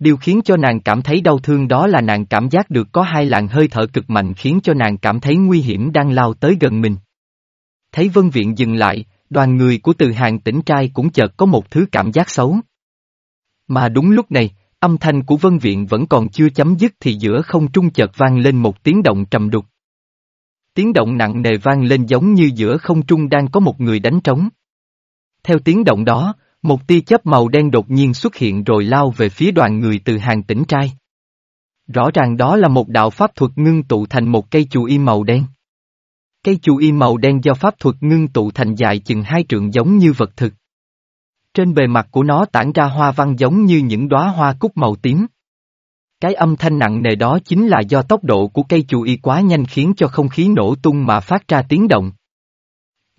Điều khiến cho nàng cảm thấy đau thương đó là nàng cảm giác được có hai làn hơi thở cực mạnh khiến cho nàng cảm thấy nguy hiểm đang lao tới gần mình. Thấy vân viện dừng lại, đoàn người của từ hàng tỉnh trai cũng chợt có một thứ cảm giác xấu. Mà đúng lúc này, âm thanh của vân viện vẫn còn chưa chấm dứt thì giữa không trung chợt vang lên một tiếng động trầm đục. Tiếng động nặng nề vang lên giống như giữa không trung đang có một người đánh trống. Theo tiếng động đó, một tia chớp màu đen đột nhiên xuất hiện rồi lao về phía đoàn người từ hàng tỉnh trai. Rõ ràng đó là một đạo pháp thuật ngưng tụ thành một cây chù y màu đen. Cây chù y màu đen do pháp thuật ngưng tụ thành dài chừng hai trượng giống như vật thực. Trên bề mặt của nó tản ra hoa văn giống như những đóa hoa cúc màu tím. Cái âm thanh nặng nề đó chính là do tốc độ của cây chù y quá nhanh khiến cho không khí nổ tung mà phát ra tiếng động.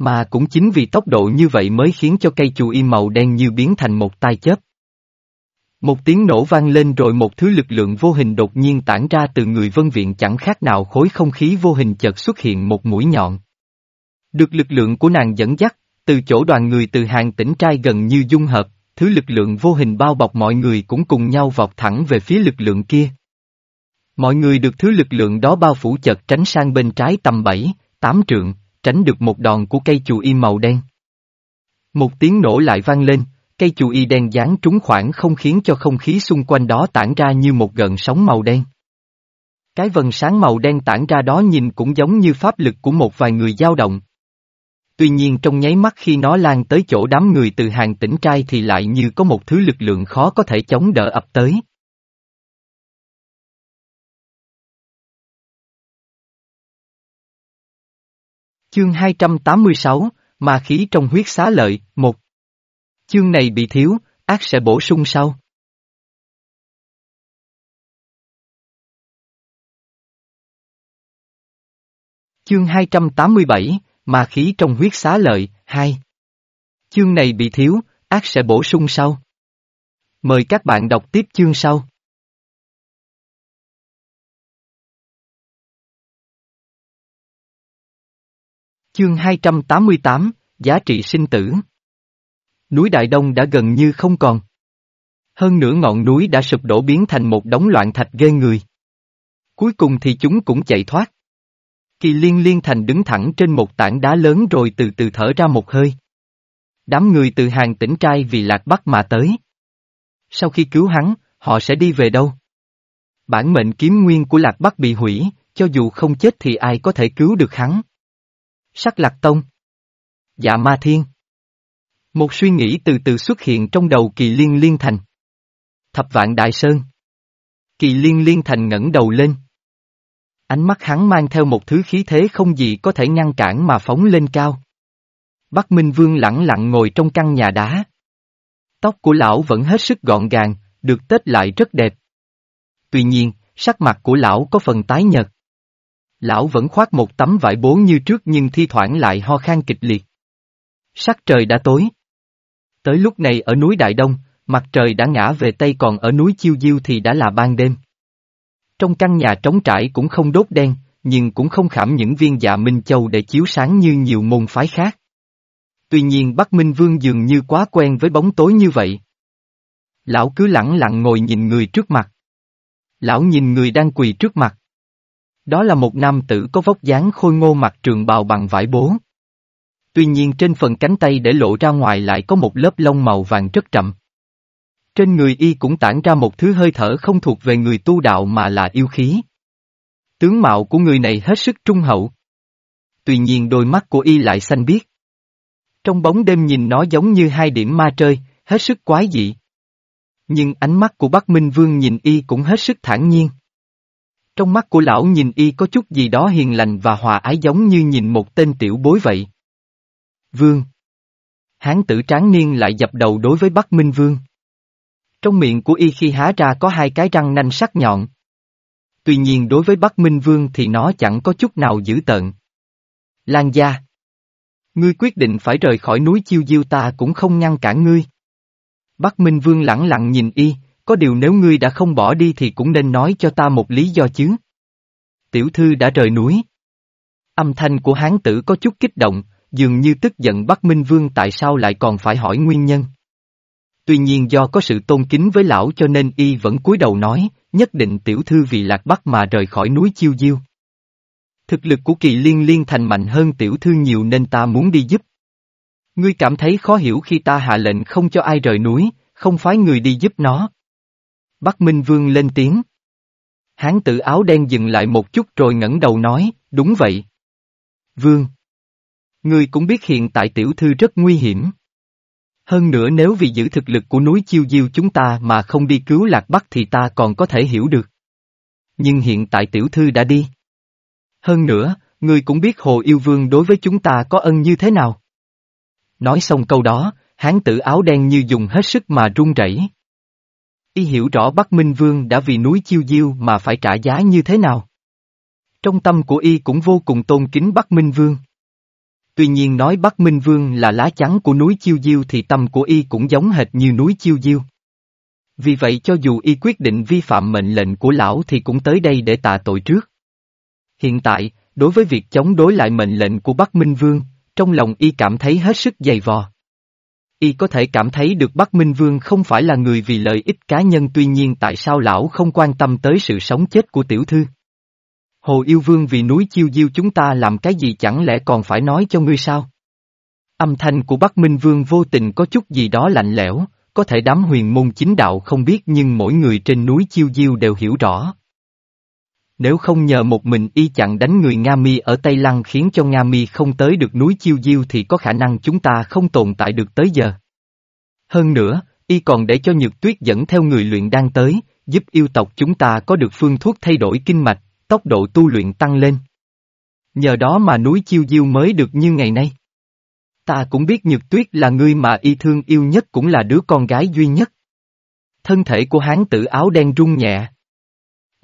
Mà cũng chính vì tốc độ như vậy mới khiến cho cây chù y màu đen như biến thành một tai chớp. Một tiếng nổ vang lên rồi một thứ lực lượng vô hình đột nhiên tản ra từ người vân viện chẳng khác nào khối không khí vô hình chợt xuất hiện một mũi nhọn. Được lực lượng của nàng dẫn dắt, từ chỗ đoàn người từ hàng tỉnh trai gần như dung hợp, thứ lực lượng vô hình bao bọc mọi người cũng cùng nhau vọt thẳng về phía lực lượng kia. Mọi người được thứ lực lượng đó bao phủ chợt tránh sang bên trái tầm 7, 8 trượng, tránh được một đòn của cây chù y màu đen. Một tiếng nổ lại vang lên, cây chù y đen dán trúng khoảng không khiến cho không khí xung quanh đó tản ra như một gợn sóng màu đen. Cái vần sáng màu đen tản ra đó nhìn cũng giống như pháp lực của một vài người dao động. Tuy nhiên trong nháy mắt khi nó lan tới chỗ đám người từ hàng tỉnh trai thì lại như có một thứ lực lượng khó có thể chống đỡ ập tới. Chương 286, Ma khí trong huyết xá lợi, một Chương này bị thiếu, ác sẽ bổ sung sau. Chương 287, Ma khí trong huyết xá lợi, 2. Chương này bị thiếu, ác sẽ bổ sung sau. Mời các bạn đọc tiếp chương sau. Chương 288, Giá trị sinh tử Núi Đại Đông đã gần như không còn. Hơn nữa ngọn núi đã sụp đổ biến thành một đống loạn thạch ghê người. Cuối cùng thì chúng cũng chạy thoát. Kỳ liên liên thành đứng thẳng trên một tảng đá lớn rồi từ từ thở ra một hơi. Đám người từ hàng tỉnh trai vì lạc bắc mà tới. Sau khi cứu hắn, họ sẽ đi về đâu? Bản mệnh kiếm nguyên của lạc bắc bị hủy, cho dù không chết thì ai có thể cứu được hắn? Sắc lạc tông. Dạ ma thiên. Một suy nghĩ từ từ xuất hiện trong đầu kỳ liên liên thành. Thập vạn đại sơn. Kỳ liên liên thành ngẩng đầu lên. Ánh mắt hắn mang theo một thứ khí thế không gì có thể ngăn cản mà phóng lên cao. Bắc Minh Vương lặng lặng ngồi trong căn nhà đá. Tóc của lão vẫn hết sức gọn gàng, được tết lại rất đẹp. Tuy nhiên, sắc mặt của lão có phần tái nhợt. Lão vẫn khoác một tấm vải bố như trước nhưng thi thoảng lại ho khan kịch liệt. Sắc trời đã tối. Tới lúc này ở núi Đại Đông, mặt trời đã ngã về Tây còn ở núi Chiêu Diêu thì đã là ban đêm. Trong căn nhà trống trải cũng không đốt đen, nhưng cũng không khảm những viên dạ Minh Châu để chiếu sáng như nhiều môn phái khác. Tuy nhiên Bắc Minh Vương dường như quá quen với bóng tối như vậy. Lão cứ lặng lặng ngồi nhìn người trước mặt. Lão nhìn người đang quỳ trước mặt. Đó là một nam tử có vóc dáng khôi ngô mặt trường bào bằng vải bố. Tuy nhiên trên phần cánh tay để lộ ra ngoài lại có một lớp lông màu vàng rất chậm. Trên người y cũng tản ra một thứ hơi thở không thuộc về người tu đạo mà là yêu khí. Tướng mạo của người này hết sức trung hậu. Tuy nhiên đôi mắt của y lại xanh biếc. Trong bóng đêm nhìn nó giống như hai điểm ma trơi, hết sức quái dị. Nhưng ánh mắt của Bắc Minh Vương nhìn y cũng hết sức thản nhiên. Trong mắt của lão nhìn y có chút gì đó hiền lành và hòa ái giống như nhìn một tên tiểu bối vậy. Vương. Hán tử tráng niên lại dập đầu đối với Bắc Minh Vương. Trong miệng của y khi há ra có hai cái răng nanh sắc nhọn. Tuy nhiên đối với Bắc Minh Vương thì nó chẳng có chút nào dữ tợn. Lan gia. Ngươi quyết định phải rời khỏi núi chiêu diêu ta cũng không ngăn cản ngươi. Bắc Minh Vương lẳng lặng nhìn y, có điều nếu ngươi đã không bỏ đi thì cũng nên nói cho ta một lý do chứ. Tiểu thư đã rời núi. Âm thanh của hán tử có chút kích động, dường như tức giận Bắc Minh Vương tại sao lại còn phải hỏi nguyên nhân. Tuy nhiên do có sự tôn kính với lão cho nên y vẫn cúi đầu nói, nhất định tiểu thư vì lạc bắc mà rời khỏi núi chiêu diêu. Thực lực của kỳ liên liên thành mạnh hơn tiểu thư nhiều nên ta muốn đi giúp. Ngươi cảm thấy khó hiểu khi ta hạ lệnh không cho ai rời núi, không phái người đi giúp nó. Bắc Minh Vương lên tiếng. Hán tử áo đen dừng lại một chút rồi ngẩng đầu nói, đúng vậy. Vương. Ngươi cũng biết hiện tại tiểu thư rất nguy hiểm. Hơn nữa nếu vì giữ thực lực của núi chiêu diêu chúng ta mà không đi cứu lạc bắc thì ta còn có thể hiểu được. Nhưng hiện tại tiểu thư đã đi. Hơn nữa, ngươi cũng biết hồ yêu vương đối với chúng ta có ân như thế nào. Nói xong câu đó, hán tử áo đen như dùng hết sức mà run rẩy. Y hiểu rõ Bắc Minh Vương đã vì núi chiêu diêu mà phải trả giá như thế nào. Trong tâm của Y cũng vô cùng tôn kính Bắc Minh Vương. Tuy nhiên nói Bắc Minh Vương là lá chắn của núi chiêu diêu thì tâm của Y cũng giống hệt như núi chiêu diêu. Vì vậy cho dù Y quyết định vi phạm mệnh lệnh của lão thì cũng tới đây để tạ tội trước. Hiện tại, đối với việc chống đối lại mệnh lệnh của Bắc Minh Vương, trong lòng Y cảm thấy hết sức dày vò. Y có thể cảm thấy được Bắc Minh Vương không phải là người vì lợi ích cá nhân tuy nhiên tại sao lão không quan tâm tới sự sống chết của tiểu thư. Hồ Yêu Vương vì núi chiêu diêu chúng ta làm cái gì chẳng lẽ còn phải nói cho ngươi sao? Âm thanh của Bắc Minh Vương vô tình có chút gì đó lạnh lẽo, có thể đám huyền môn chính đạo không biết nhưng mỗi người trên núi chiêu diêu đều hiểu rõ. Nếu không nhờ một mình y chặn đánh người Nga Mi ở Tây Lăng khiến cho Nga Mi không tới được núi Chiêu Diêu thì có khả năng chúng ta không tồn tại được tới giờ. Hơn nữa, y còn để cho Nhược Tuyết dẫn theo người luyện đan tới, giúp yêu tộc chúng ta có được phương thuốc thay đổi kinh mạch, tốc độ tu luyện tăng lên. Nhờ đó mà núi Chiêu Diêu mới được như ngày nay. Ta cũng biết Nhược Tuyết là người mà y thương yêu nhất cũng là đứa con gái duy nhất. Thân thể của hán tử áo đen rung nhẹ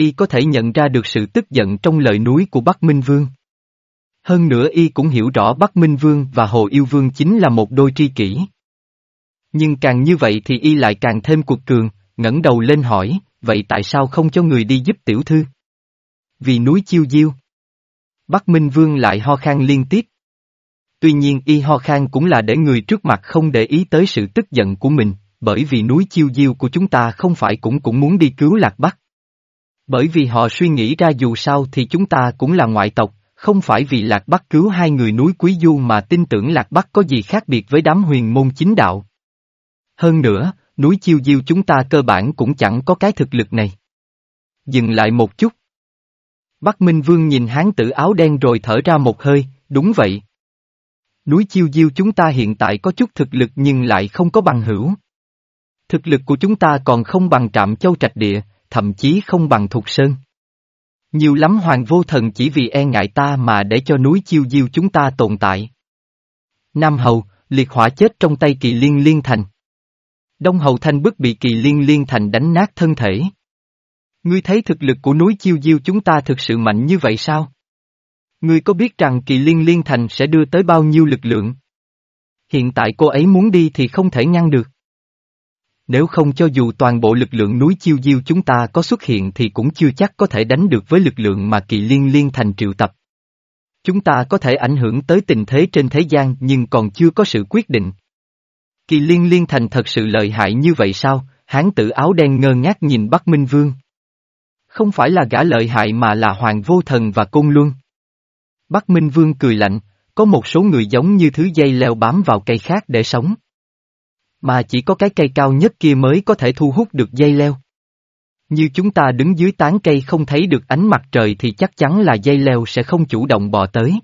y có thể nhận ra được sự tức giận trong lời núi của Bắc Minh Vương. Hơn nữa y cũng hiểu rõ Bắc Minh Vương và Hồ Yêu Vương chính là một đôi tri kỷ. Nhưng càng như vậy thì y lại càng thêm cuộc cường, ngẩng đầu lên hỏi, vậy tại sao không cho người đi giúp tiểu thư? Vì núi chiêu diêu. Bắc Minh Vương lại ho khan liên tiếp. Tuy nhiên y ho khan cũng là để người trước mặt không để ý tới sự tức giận của mình, bởi vì núi chiêu diêu của chúng ta không phải cũng cũng muốn đi cứu Lạc Bắc. Bởi vì họ suy nghĩ ra dù sao thì chúng ta cũng là ngoại tộc, không phải vì Lạc Bắc cứu hai người núi Quý Du mà tin tưởng Lạc Bắc có gì khác biệt với đám huyền môn chính đạo. Hơn nữa, núi Chiêu Diêu chúng ta cơ bản cũng chẳng có cái thực lực này. Dừng lại một chút. Bắc Minh Vương nhìn hán tử áo đen rồi thở ra một hơi, đúng vậy. Núi Chiêu Diêu chúng ta hiện tại có chút thực lực nhưng lại không có bằng hữu. Thực lực của chúng ta còn không bằng trạm châu trạch địa, thậm chí không bằng Thục Sơn. Nhiều lắm hoàng vô thần chỉ vì e ngại ta mà để cho núi chiêu diêu chúng ta tồn tại. Nam Hầu, liệt hỏa chết trong tay kỳ liên liên thành. Đông Hầu Thanh bức bị kỳ liên liên thành đánh nát thân thể. Ngươi thấy thực lực của núi chiêu diêu chúng ta thực sự mạnh như vậy sao? Ngươi có biết rằng kỳ liên liên thành sẽ đưa tới bao nhiêu lực lượng? Hiện tại cô ấy muốn đi thì không thể ngăn được. Nếu không cho dù toàn bộ lực lượng núi chiêu diêu chúng ta có xuất hiện thì cũng chưa chắc có thể đánh được với lực lượng mà kỳ liên liên thành triệu tập. Chúng ta có thể ảnh hưởng tới tình thế trên thế gian nhưng còn chưa có sự quyết định. Kỳ liên liên thành thật sự lợi hại như vậy sao? Hán tử áo đen ngơ ngác nhìn Bắc Minh Vương. Không phải là gã lợi hại mà là Hoàng Vô Thần và Côn Luân. Bắc Minh Vương cười lạnh, có một số người giống như thứ dây leo bám vào cây khác để sống. Mà chỉ có cái cây cao nhất kia mới có thể thu hút được dây leo. Như chúng ta đứng dưới tán cây không thấy được ánh mặt trời thì chắc chắn là dây leo sẽ không chủ động bò tới.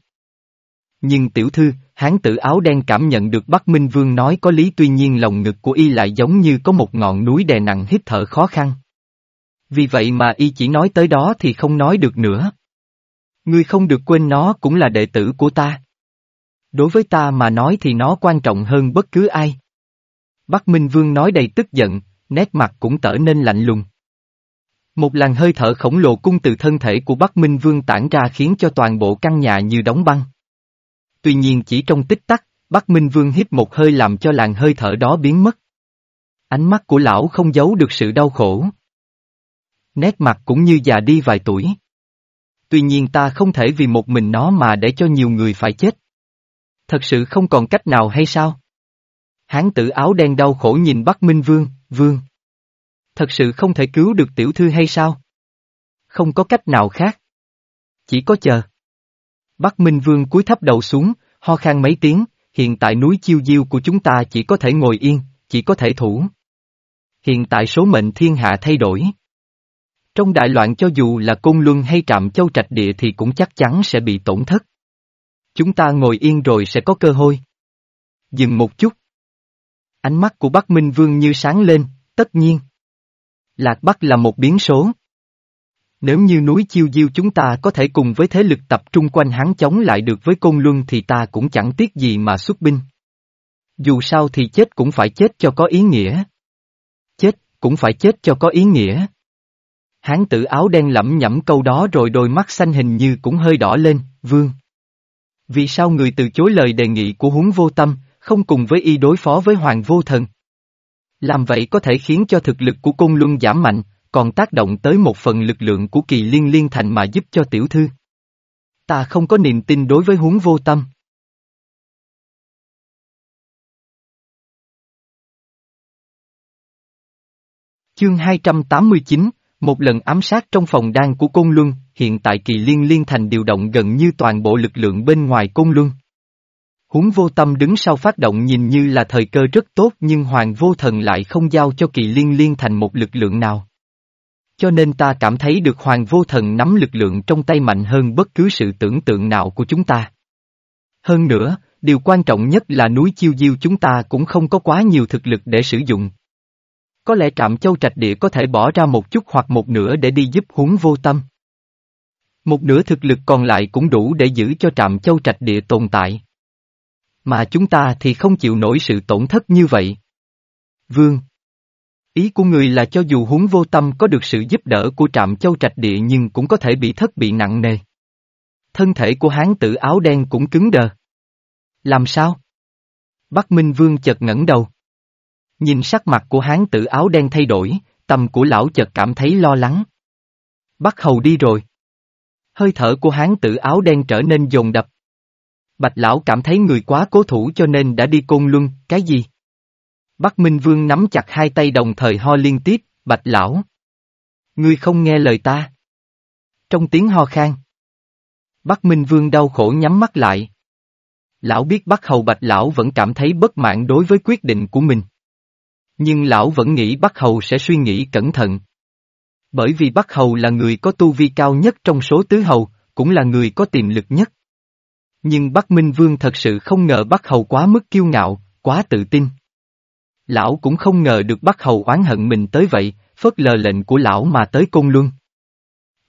Nhưng tiểu thư, hán tử áo đen cảm nhận được Bắc Minh Vương nói có lý tuy nhiên lòng ngực của y lại giống như có một ngọn núi đè nặng hít thở khó khăn. Vì vậy mà y chỉ nói tới đó thì không nói được nữa. Ngươi không được quên nó cũng là đệ tử của ta. Đối với ta mà nói thì nó quan trọng hơn bất cứ ai. Bắc Minh Vương nói đầy tức giận, nét mặt cũng trở nên lạnh lùng. Một làn hơi thở khổng lồ cung từ thân thể của Bắc Minh Vương tản ra khiến cho toàn bộ căn nhà như đóng băng. Tuy nhiên chỉ trong tích tắc, Bắc Minh Vương hít một hơi làm cho làn hơi thở đó biến mất. Ánh mắt của lão không giấu được sự đau khổ. Nét mặt cũng như già đi vài tuổi. Tuy nhiên ta không thể vì một mình nó mà để cho nhiều người phải chết. Thật sự không còn cách nào hay sao? Hán tử áo đen đau khổ nhìn Bắc Minh Vương, Vương. Thật sự không thể cứu được tiểu thư hay sao? Không có cách nào khác. Chỉ có chờ. Bắc Minh Vương cúi thấp đầu xuống, ho khan mấy tiếng, hiện tại núi chiêu diêu của chúng ta chỉ có thể ngồi yên, chỉ có thể thủ. Hiện tại số mệnh thiên hạ thay đổi. Trong đại loạn cho dù là côn luân hay trạm châu trạch địa thì cũng chắc chắn sẽ bị tổn thất. Chúng ta ngồi yên rồi sẽ có cơ hội. Dừng một chút. Ánh mắt của Bắc Minh Vương như sáng lên, tất nhiên. Lạc Bắc là một biến số. Nếu như núi chiêu diêu chúng ta có thể cùng với thế lực tập trung quanh hắn chống lại được với côn luân thì ta cũng chẳng tiếc gì mà xuất binh. Dù sao thì chết cũng phải chết cho có ý nghĩa. Chết, cũng phải chết cho có ý nghĩa. Hán tử áo đen lẩm nhẩm câu đó rồi đôi mắt xanh hình như cũng hơi đỏ lên, vương. Vì sao người từ chối lời đề nghị của huống vô tâm, không cùng với y đối phó với hoàng vô thần? Làm vậy có thể khiến cho thực lực của cung luân giảm mạnh, còn tác động tới một phần lực lượng của kỳ liên liên thành mà giúp cho tiểu thư. Ta không có niềm tin đối với huống vô tâm. Chương 289, một lần ám sát trong phòng đan của Côn Luân, hiện tại kỳ liên liên thành điều động gần như toàn bộ lực lượng bên ngoài Côn Luân. Huống vô tâm đứng sau phát động nhìn như là thời cơ rất tốt nhưng Hoàng vô thần lại không giao cho kỳ liên liên thành một lực lượng nào. Cho nên ta cảm thấy được Hoàng vô thần nắm lực lượng trong tay mạnh hơn bất cứ sự tưởng tượng nào của chúng ta. Hơn nữa, điều quan trọng nhất là núi chiêu diêu chúng ta cũng không có quá nhiều thực lực để sử dụng. Có lẽ trạm châu trạch địa có thể bỏ ra một chút hoặc một nửa để đi giúp huống vô tâm. Một nửa thực lực còn lại cũng đủ để giữ cho trạm châu trạch địa tồn tại. Mà chúng ta thì không chịu nổi sự tổn thất như vậy. Vương Ý của người là cho dù huống vô tâm có được sự giúp đỡ của trạm châu trạch địa nhưng cũng có thể bị thất bị nặng nề. Thân thể của hán tử áo đen cũng cứng đờ. Làm sao? Bắc Minh Vương chợt ngẩng đầu. Nhìn sắc mặt của hán tử áo đen thay đổi, tâm của lão chợt cảm thấy lo lắng. Bắc hầu đi rồi. Hơi thở của hán tử áo đen trở nên dồn đập. Bạch lão cảm thấy người quá cố thủ cho nên đã đi côn luân, cái gì? Bắc Minh Vương nắm chặt hai tay đồng thời ho liên tiếp, bạch lão. Ngươi không nghe lời ta. Trong tiếng ho khan. Bắc Minh Vương đau khổ nhắm mắt lại. Lão biết Bắc Hầu Bạch Lão vẫn cảm thấy bất mãn đối với quyết định của mình. Nhưng lão vẫn nghĩ Bắc Hầu sẽ suy nghĩ cẩn thận. Bởi vì Bắc Hầu là người có tu vi cao nhất trong số tứ hầu, cũng là người có tiềm lực nhất. Nhưng Bắc Minh Vương thật sự không ngờ Bắc Hầu quá mức kiêu ngạo, quá tự tin. Lão cũng không ngờ được Bắc Hầu oán hận mình tới vậy, phớt lờ lệnh của lão mà tới Côn Luân.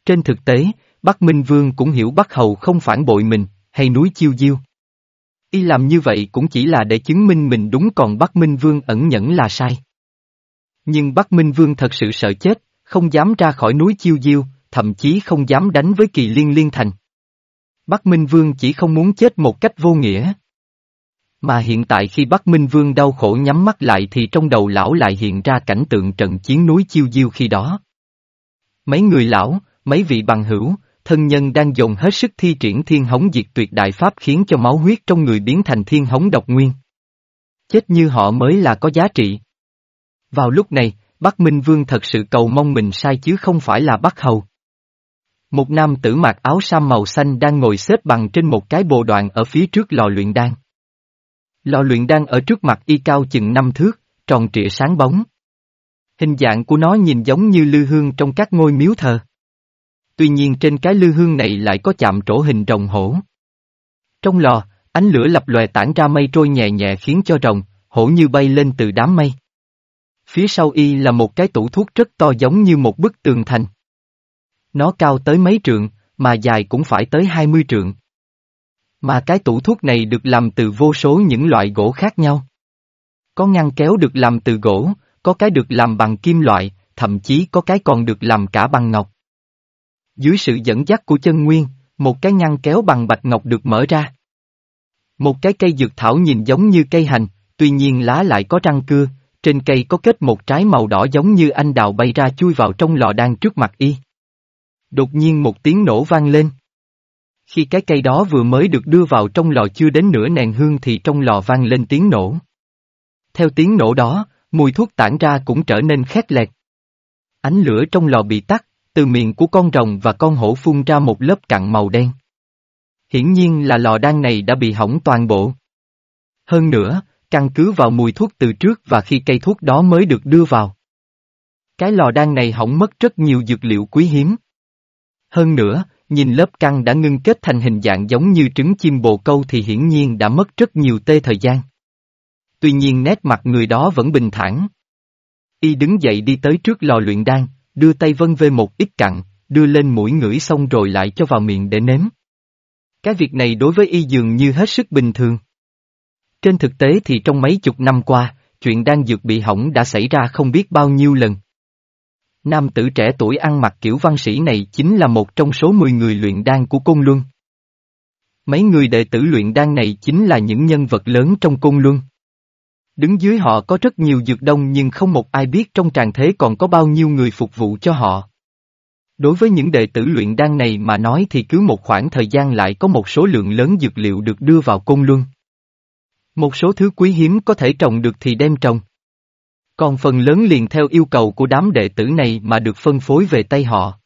Trên thực tế, Bắc Minh Vương cũng hiểu Bắc Hầu không phản bội mình, hay núi chiêu diêu. Y làm như vậy cũng chỉ là để chứng minh mình đúng còn Bắc Minh Vương ẩn nhẫn là sai. Nhưng Bắc Minh Vương thật sự sợ chết, không dám ra khỏi núi chiêu diêu, thậm chí không dám đánh với kỳ liên liên thành. Bắc Minh Vương chỉ không muốn chết một cách vô nghĩa. Mà hiện tại khi Bắc Minh Vương đau khổ nhắm mắt lại thì trong đầu lão lại hiện ra cảnh tượng trận chiến núi chiêu diêu khi đó. Mấy người lão, mấy vị bằng hữu, thân nhân đang dồn hết sức thi triển thiên hống diệt tuyệt đại pháp khiến cho máu huyết trong người biến thành thiên hống độc nguyên. Chết như họ mới là có giá trị. Vào lúc này, Bắc Minh Vương thật sự cầu mong mình sai chứ không phải là Bắc Hầu. Một nam tử mặc áo sam màu xanh đang ngồi xếp bằng trên một cái bồ đoạn ở phía trước lò luyện đan. Lò luyện đan ở trước mặt y cao chừng năm thước, tròn trịa sáng bóng. Hình dạng của nó nhìn giống như lư hương trong các ngôi miếu thờ. Tuy nhiên trên cái lư hương này lại có chạm trổ hình rồng hổ. Trong lò, ánh lửa lập lòe tản ra mây trôi nhẹ nhẹ khiến cho rồng, hổ như bay lên từ đám mây. Phía sau y là một cái tủ thuốc rất to giống như một bức tường thành. Nó cao tới mấy trượng, mà dài cũng phải tới 20 trượng. Mà cái tủ thuốc này được làm từ vô số những loại gỗ khác nhau. Có ngăn kéo được làm từ gỗ, có cái được làm bằng kim loại, thậm chí có cái còn được làm cả bằng ngọc. Dưới sự dẫn dắt của chân nguyên, một cái ngăn kéo bằng bạch ngọc được mở ra. Một cái cây dược thảo nhìn giống như cây hành, tuy nhiên lá lại có răng cưa, trên cây có kết một trái màu đỏ giống như anh đào bay ra chui vào trong lò đan trước mặt y. Đột nhiên một tiếng nổ vang lên. Khi cái cây đó vừa mới được đưa vào trong lò chưa đến nửa nèn hương thì trong lò vang lên tiếng nổ. Theo tiếng nổ đó, mùi thuốc tản ra cũng trở nên khét lẹt. Ánh lửa trong lò bị tắt, từ miệng của con rồng và con hổ phun ra một lớp cặn màu đen. Hiển nhiên là lò đan này đã bị hỏng toàn bộ. Hơn nữa, căn cứ vào mùi thuốc từ trước và khi cây thuốc đó mới được đưa vào. Cái lò đan này hỏng mất rất nhiều dược liệu quý hiếm. Hơn nữa, nhìn lớp căng đã ngưng kết thành hình dạng giống như trứng chim bồ câu thì hiển nhiên đã mất rất nhiều tê thời gian. Tuy nhiên nét mặt người đó vẫn bình thản. Y đứng dậy đi tới trước lò luyện đan, đưa tay vân về một ít cặn, đưa lên mũi ngửi xong rồi lại cho vào miệng để nếm. Cái việc này đối với y dường như hết sức bình thường. Trên thực tế thì trong mấy chục năm qua, chuyện đan dược bị hỏng đã xảy ra không biết bao nhiêu lần. Nam tử trẻ tuổi ăn mặc kiểu văn sĩ này chính là một trong số 10 người luyện đan của Côn Luân. Mấy người đệ tử luyện đan này chính là những nhân vật lớn trong Côn Luân. Đứng dưới họ có rất nhiều dược đông nhưng không một ai biết trong tràng thế còn có bao nhiêu người phục vụ cho họ. Đối với những đệ tử luyện đan này mà nói thì cứ một khoảng thời gian lại có một số lượng lớn dược liệu được đưa vào Côn Luân. Một số thứ quý hiếm có thể trồng được thì đem trồng. Còn phần lớn liền theo yêu cầu của đám đệ tử này mà được phân phối về tay họ.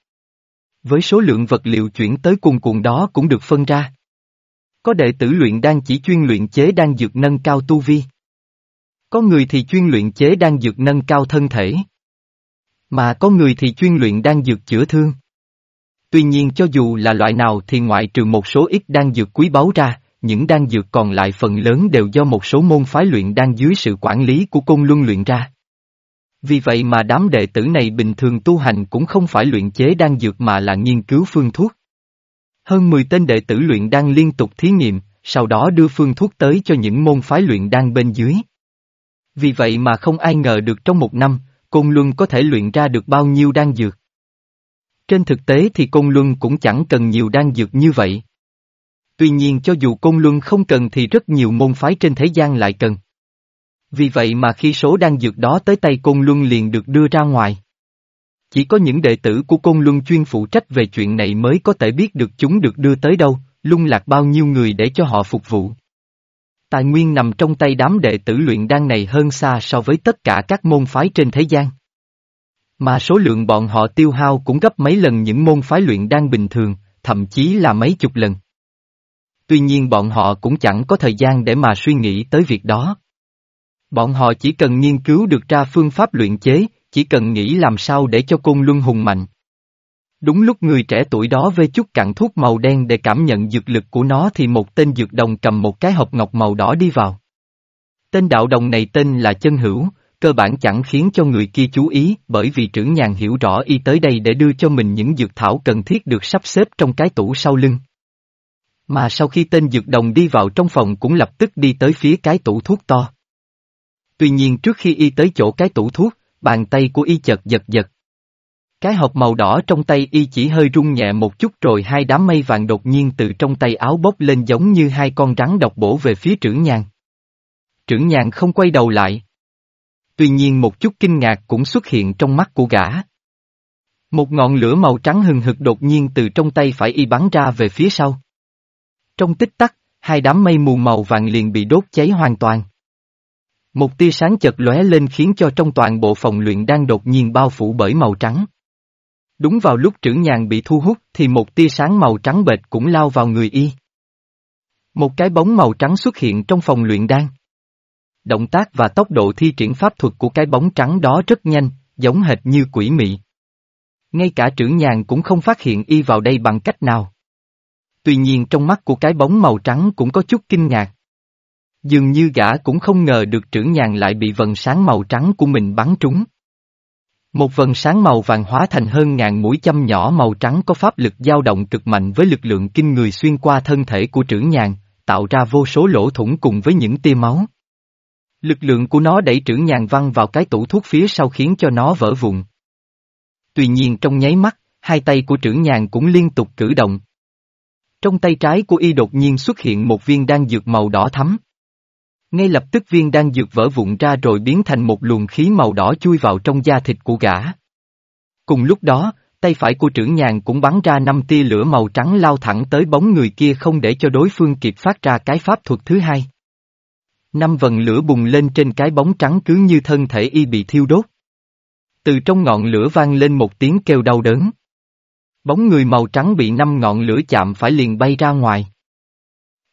Với số lượng vật liệu chuyển tới cuồn cuộn đó cũng được phân ra. Có đệ tử luyện đang chỉ chuyên luyện chế đan dược nâng cao tu vi. Có người thì chuyên luyện chế đan dược nâng cao thân thể. Mà có người thì chuyên luyện đan dược chữa thương. Tuy nhiên cho dù là loại nào thì ngoại trừ một số ít đan dược quý báu ra, những đan dược còn lại phần lớn đều do một số môn phái luyện đan dưới sự quản lý của cung luân luyện ra. Vì vậy mà đám đệ tử này bình thường tu hành cũng không phải luyện chế đan dược mà là nghiên cứu phương thuốc. Hơn 10 tên đệ tử luyện đan liên tục thí nghiệm, sau đó đưa phương thuốc tới cho những môn phái luyện đan bên dưới. Vì vậy mà không ai ngờ được trong một năm, Côn Luân có thể luyện ra được bao nhiêu đan dược. Trên thực tế thì Côn Luân cũng chẳng cần nhiều đan dược như vậy. Tuy nhiên cho dù Côn Luân không cần thì rất nhiều môn phái trên thế gian lại cần. Vì vậy mà khi số đan dược đó tới tay Côn Luân liền được đưa ra ngoài. Chỉ có những đệ tử của Côn Luân chuyên phụ trách về chuyện này mới có thể biết được chúng được đưa tới đâu, lung lạc bao nhiêu người để cho họ phục vụ. Tài nguyên nằm trong tay đám đệ tử luyện đan này hơn xa so với tất cả các môn phái trên thế gian. Mà số lượng bọn họ tiêu hao cũng gấp mấy lần những môn phái luyện đan bình thường, thậm chí là mấy chục lần. Tuy nhiên bọn họ cũng chẳng có thời gian để mà suy nghĩ tới việc đó. Bọn họ chỉ cần nghiên cứu được ra phương pháp luyện chế, chỉ cần nghĩ làm sao để cho côn luân hùng mạnh. Đúng lúc người trẻ tuổi đó vê chút cặn thuốc màu đen để cảm nhận dược lực của nó thì một tên dược đồng cầm một cái hộp ngọc màu đỏ đi vào. Tên đạo đồng này tên là Chân Hữu, cơ bản chẳng khiến cho người kia chú ý bởi vì trưởng nhàn hiểu rõ y tới đây để đưa cho mình những dược thảo cần thiết được sắp xếp trong cái tủ sau lưng. Mà sau khi tên dược đồng đi vào trong phòng cũng lập tức đi tới phía cái tủ thuốc to. Tuy nhiên trước khi y tới chỗ cái tủ thuốc, bàn tay của y chợt giật giật. Cái hộp màu đỏ trong tay y chỉ hơi rung nhẹ một chút rồi hai đám mây vàng đột nhiên từ trong tay áo bốc lên giống như hai con rắn độc bổ về phía trưởng nhàn. Trưởng nhàn không quay đầu lại. Tuy nhiên một chút kinh ngạc cũng xuất hiện trong mắt của gã. Một ngọn lửa màu trắng hừng hực đột nhiên từ trong tay phải y bắn ra về phía sau. Trong tích tắc, hai đám mây mù màu vàng liền bị đốt cháy hoàn toàn. Một tia sáng chật lóe lên khiến cho trong toàn bộ phòng luyện đang đột nhiên bao phủ bởi màu trắng. Đúng vào lúc trưởng nhàn bị thu hút thì một tia sáng màu trắng bệt cũng lao vào người y. Một cái bóng màu trắng xuất hiện trong phòng luyện đan. Động tác và tốc độ thi triển pháp thuật của cái bóng trắng đó rất nhanh, giống hệt như quỷ mị. Ngay cả trưởng nhàn cũng không phát hiện y vào đây bằng cách nào. Tuy nhiên trong mắt của cái bóng màu trắng cũng có chút kinh ngạc. Dường như gã cũng không ngờ được trưởng nhàn lại bị vần sáng màu trắng của mình bắn trúng. Một vần sáng màu vàng hóa thành hơn ngàn mũi châm nhỏ màu trắng có pháp lực dao động cực mạnh với lực lượng kinh người xuyên qua thân thể của trưởng nhàn, tạo ra vô số lỗ thủng cùng với những tia máu. Lực lượng của nó đẩy trưởng nhàn văng vào cái tủ thuốc phía sau khiến cho nó vỡ vụn. Tuy nhiên trong nháy mắt, hai tay của trưởng nhàn cũng liên tục cử động. Trong tay trái của y đột nhiên xuất hiện một viên đan dược màu đỏ thắm. Ngay lập tức viên đan dược vỡ vụn ra rồi biến thành một luồng khí màu đỏ chui vào trong da thịt của gã. Cùng lúc đó, tay phải của trưởng nhàn cũng bắn ra năm tia lửa màu trắng lao thẳng tới bóng người kia không để cho đối phương kịp phát ra cái pháp thuật thứ hai. Năm vần lửa bùng lên trên cái bóng trắng cứ như thân thể y bị thiêu đốt. Từ trong ngọn lửa vang lên một tiếng kêu đau đớn. Bóng người màu trắng bị năm ngọn lửa chạm phải liền bay ra ngoài.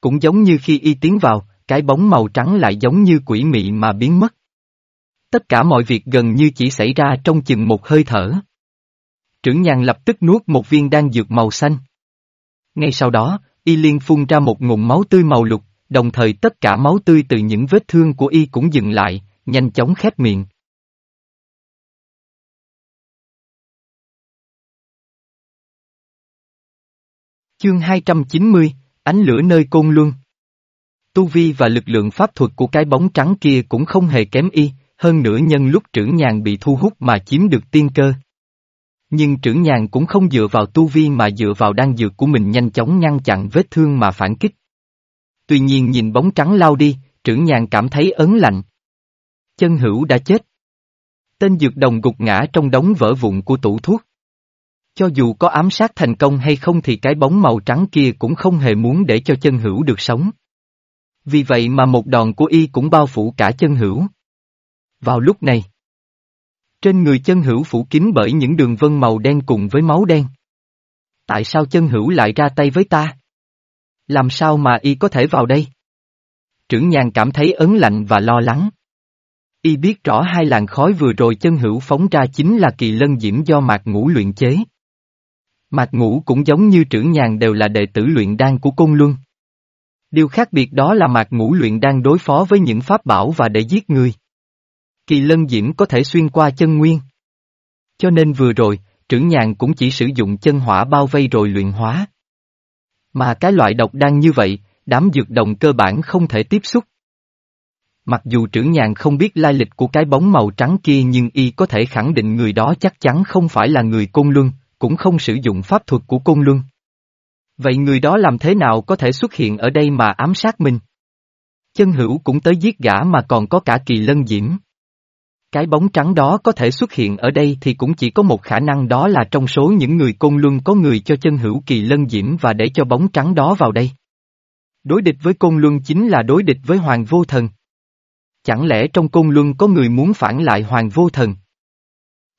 Cũng giống như khi y tiến vào, cái bóng màu trắng lại giống như quỷ mị mà biến mất. Tất cả mọi việc gần như chỉ xảy ra trong chừng một hơi thở. Trưởng nhàn lập tức nuốt một viên đan dược màu xanh. Ngay sau đó, y liên phun ra một ngụm máu tươi màu lục, đồng thời tất cả máu tươi từ những vết thương của y cũng dừng lại, nhanh chóng khép miệng. Chương 290, Ánh lửa nơi côn luân. Tu vi và lực lượng pháp thuật của cái bóng trắng kia cũng không hề kém y, hơn nữa nhân lúc trưởng nhàn bị thu hút mà chiếm được tiên cơ. Nhưng trưởng nhàn cũng không dựa vào tu vi mà dựa vào đan dược của mình nhanh chóng ngăn chặn vết thương mà phản kích. Tuy nhiên nhìn bóng trắng lao đi, trưởng nhàn cảm thấy ớn lạnh. Chân hữu đã chết. Tên dược đồng gục ngã trong đống vỡ vụn của tủ thuốc. Cho dù có ám sát thành công hay không thì cái bóng màu trắng kia cũng không hề muốn để cho chân hữu được sống. Vì vậy mà một đòn của y cũng bao phủ cả chân hữu. Vào lúc này, trên người chân hữu phủ kín bởi những đường vân màu đen cùng với máu đen. Tại sao chân hữu lại ra tay với ta? Làm sao mà y có thể vào đây? Trưởng nhàn cảm thấy ấn lạnh và lo lắng. Y biết rõ hai làn khói vừa rồi chân hữu phóng ra chính là kỳ lân diễm do mạc ngũ luyện chế. Mạc ngũ cũng giống như trưởng nhàn đều là đệ tử luyện đan của Côn Luân. Điều khác biệt đó là mạc ngũ luyện đang đối phó với những pháp bảo và để giết người. Kỳ lân diễm có thể xuyên qua chân nguyên. Cho nên vừa rồi, trưởng nhàn cũng chỉ sử dụng chân hỏa bao vây rồi luyện hóa. Mà cái loại độc đang như vậy, đám dược đồng cơ bản không thể tiếp xúc. Mặc dù trưởng nhàn không biết lai lịch của cái bóng màu trắng kia nhưng y có thể khẳng định người đó chắc chắn không phải là người Côn Luân, cũng không sử dụng pháp thuật của Côn Luân. Vậy người đó làm thế nào có thể xuất hiện ở đây mà ám sát mình? Chân hữu cũng tới giết gã mà còn có cả kỳ lân diễm. Cái bóng trắng đó có thể xuất hiện ở đây thì cũng chỉ có một khả năng đó là trong số những người côn luân có người cho chân hữu kỳ lân diễm và để cho bóng trắng đó vào đây. Đối địch với côn luân chính là đối địch với hoàng vô thần. Chẳng lẽ trong côn luân có người muốn phản lại hoàng vô thần?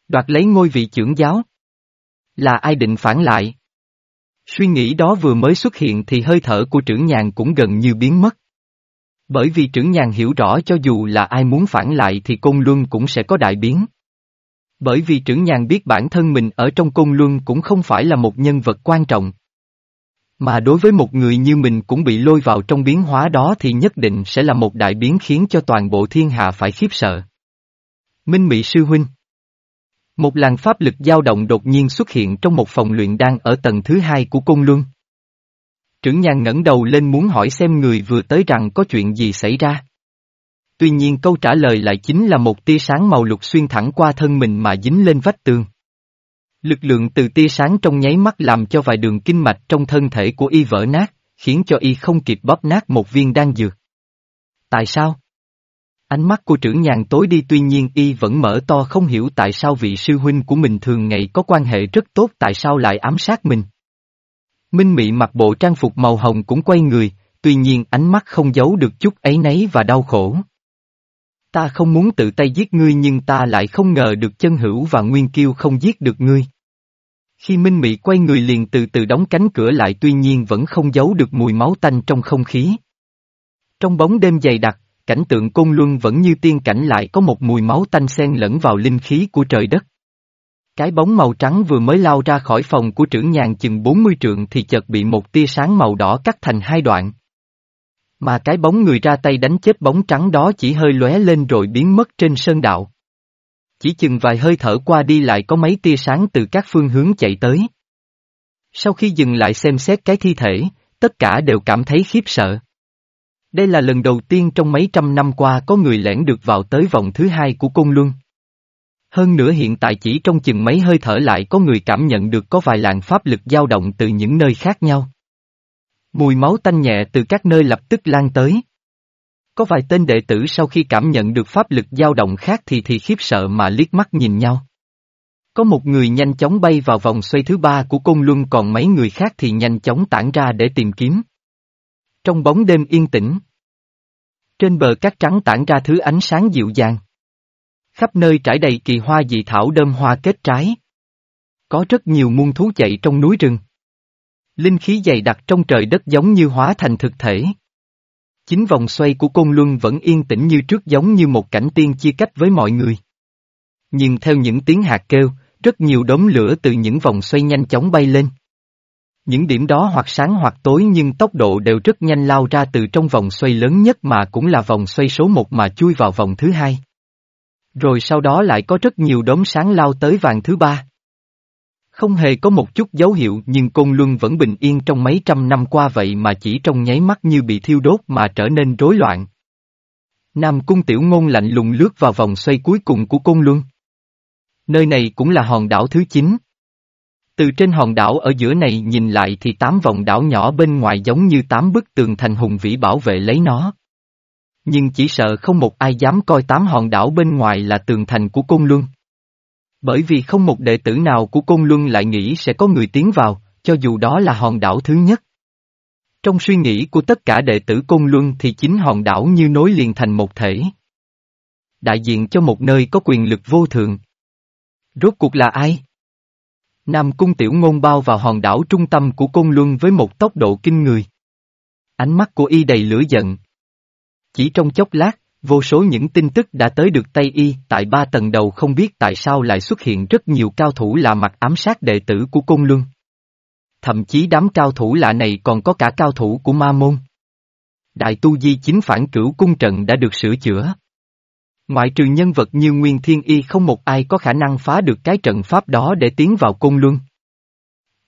Đoạt lấy ngôi vị trưởng giáo? Là ai định phản lại? Suy nghĩ đó vừa mới xuất hiện thì hơi thở của trưởng nhàn cũng gần như biến mất. Bởi vì trưởng nhàn hiểu rõ cho dù là ai muốn phản lại thì côn luân cũng sẽ có đại biến. Bởi vì trưởng nhàn biết bản thân mình ở trong côn luân cũng không phải là một nhân vật quan trọng. Mà đối với một người như mình cũng bị lôi vào trong biến hóa đó thì nhất định sẽ là một đại biến khiến cho toàn bộ thiên hạ phải khiếp sợ. Minh Mỹ Sư Huynh một làn pháp lực dao động đột nhiên xuất hiện trong một phòng luyện đan ở tầng thứ hai của cung Luân. Trưởng nhàn ngẩng đầu lên muốn hỏi xem người vừa tới rằng có chuyện gì xảy ra. Tuy nhiên câu trả lời lại chính là một tia sáng màu lục xuyên thẳng qua thân mình mà dính lên vách tường. Lực lượng từ tia sáng trong nháy mắt làm cho vài đường kinh mạch trong thân thể của y vỡ nát, khiến cho y không kịp bóp nát một viên đan dược. Tại sao? Ánh mắt của trưởng nhàn tối đi tuy nhiên y vẫn mở to không hiểu tại sao vị sư huynh của mình thường ngày có quan hệ rất tốt tại sao lại ám sát mình. Minh Mị mặc bộ trang phục màu hồng cũng quay người, tuy nhiên ánh mắt không giấu được chút ấy nấy và đau khổ. Ta không muốn tự tay giết ngươi nhưng ta lại không ngờ được chân hữu và nguyên kiêu không giết được ngươi. Khi Minh Mị quay người liền từ từ đóng cánh cửa lại tuy nhiên vẫn không giấu được mùi máu tanh trong không khí. Trong bóng đêm dày đặc, cảnh tượng côn luân vẫn như tiên cảnh lại có một mùi máu tanh xen lẫn vào linh khí của trời đất. Cái bóng màu trắng vừa mới lao ra khỏi phòng của trưởng nhàn chừng 40 trượng thì chợt bị một tia sáng màu đỏ cắt thành hai đoạn. Mà cái bóng người ra tay đánh chết bóng trắng đó chỉ hơi lóe lên rồi biến mất trên sơn đạo. Chỉ chừng vài hơi thở qua đi lại có mấy tia sáng từ các phương hướng chạy tới. Sau khi dừng lại xem xét cái thi thể, tất cả đều cảm thấy khiếp sợ. Đây là lần đầu tiên trong mấy trăm năm qua có người lẻn được vào tới vòng thứ hai của cung luân. Hơn nữa hiện tại chỉ trong chừng mấy hơi thở lại có người cảm nhận được có vài làn pháp lực dao động từ những nơi khác nhau. Mùi máu tanh nhẹ từ các nơi lập tức lan tới. Có vài tên đệ tử sau khi cảm nhận được pháp lực dao động khác thì thì khiếp sợ mà liếc mắt nhìn nhau. Có một người nhanh chóng bay vào vòng xoay thứ ba của cung luân, còn mấy người khác thì nhanh chóng tản ra để tìm kiếm. Trong bóng đêm yên tĩnh. Trên bờ cát trắng tản ra thứ ánh sáng dịu dàng. Khắp nơi trải đầy kỳ hoa dị thảo đơm hoa kết trái. Có rất nhiều muôn thú chạy trong núi rừng. Linh khí dày đặc trong trời đất giống như hóa thành thực thể. Chính vòng xoay của Côn Luân vẫn yên tĩnh như trước giống như một cảnh tiên chia cách với mọi người. Nhưng theo những tiếng hạt kêu, rất nhiều đốm lửa từ những vòng xoay nhanh chóng bay lên. Những điểm đó hoặc sáng hoặc tối nhưng tốc độ đều rất nhanh lao ra từ trong vòng xoay lớn nhất mà cũng là vòng xoay số một mà chui vào vòng thứ hai. Rồi sau đó lại có rất nhiều đốm sáng lao tới vàng thứ ba. Không hề có một chút dấu hiệu nhưng Côn Luân vẫn bình yên trong mấy trăm năm qua vậy mà chỉ trong nháy mắt như bị thiêu đốt mà trở nên rối loạn. Nam Cung Tiểu Ngôn lạnh lùng lướt vào vòng xoay cuối cùng của Côn Luân. Nơi này cũng là hòn đảo thứ 9. Từ trên hòn đảo ở giữa này nhìn lại thì tám vòng đảo nhỏ bên ngoài giống như tám bức tường thành hùng vĩ bảo vệ lấy nó. Nhưng chỉ sợ không một ai dám coi tám hòn đảo bên ngoài là tường thành của Côn Luân. Bởi vì không một đệ tử nào của Côn Luân lại nghĩ sẽ có người tiến vào, cho dù đó là hòn đảo thứ nhất. Trong suy nghĩ của tất cả đệ tử Côn Luân thì chính hòn đảo như nối liền thành một thể. Đại diện cho một nơi có quyền lực vô thượng. Rốt cuộc là ai? Nam Cung Tiểu Ngôn bao vào hòn đảo trung tâm của Côn Luân với một tốc độ kinh người. Ánh mắt của y đầy lửa giận. Chỉ trong chốc lát, vô số những tin tức đã tới được tay y, tại ba tầng đầu không biết tại sao lại xuất hiện rất nhiều cao thủ lạ mặt ám sát đệ tử của Côn Luân. Thậm chí đám cao thủ lạ này còn có cả cao thủ của Ma Môn. Đại tu di chính phản cửu cung trận đã được sửa chữa. Ngoại trừ nhân vật như Nguyên Thiên Y không một ai có khả năng phá được cái trận pháp đó để tiến vào cung Luân.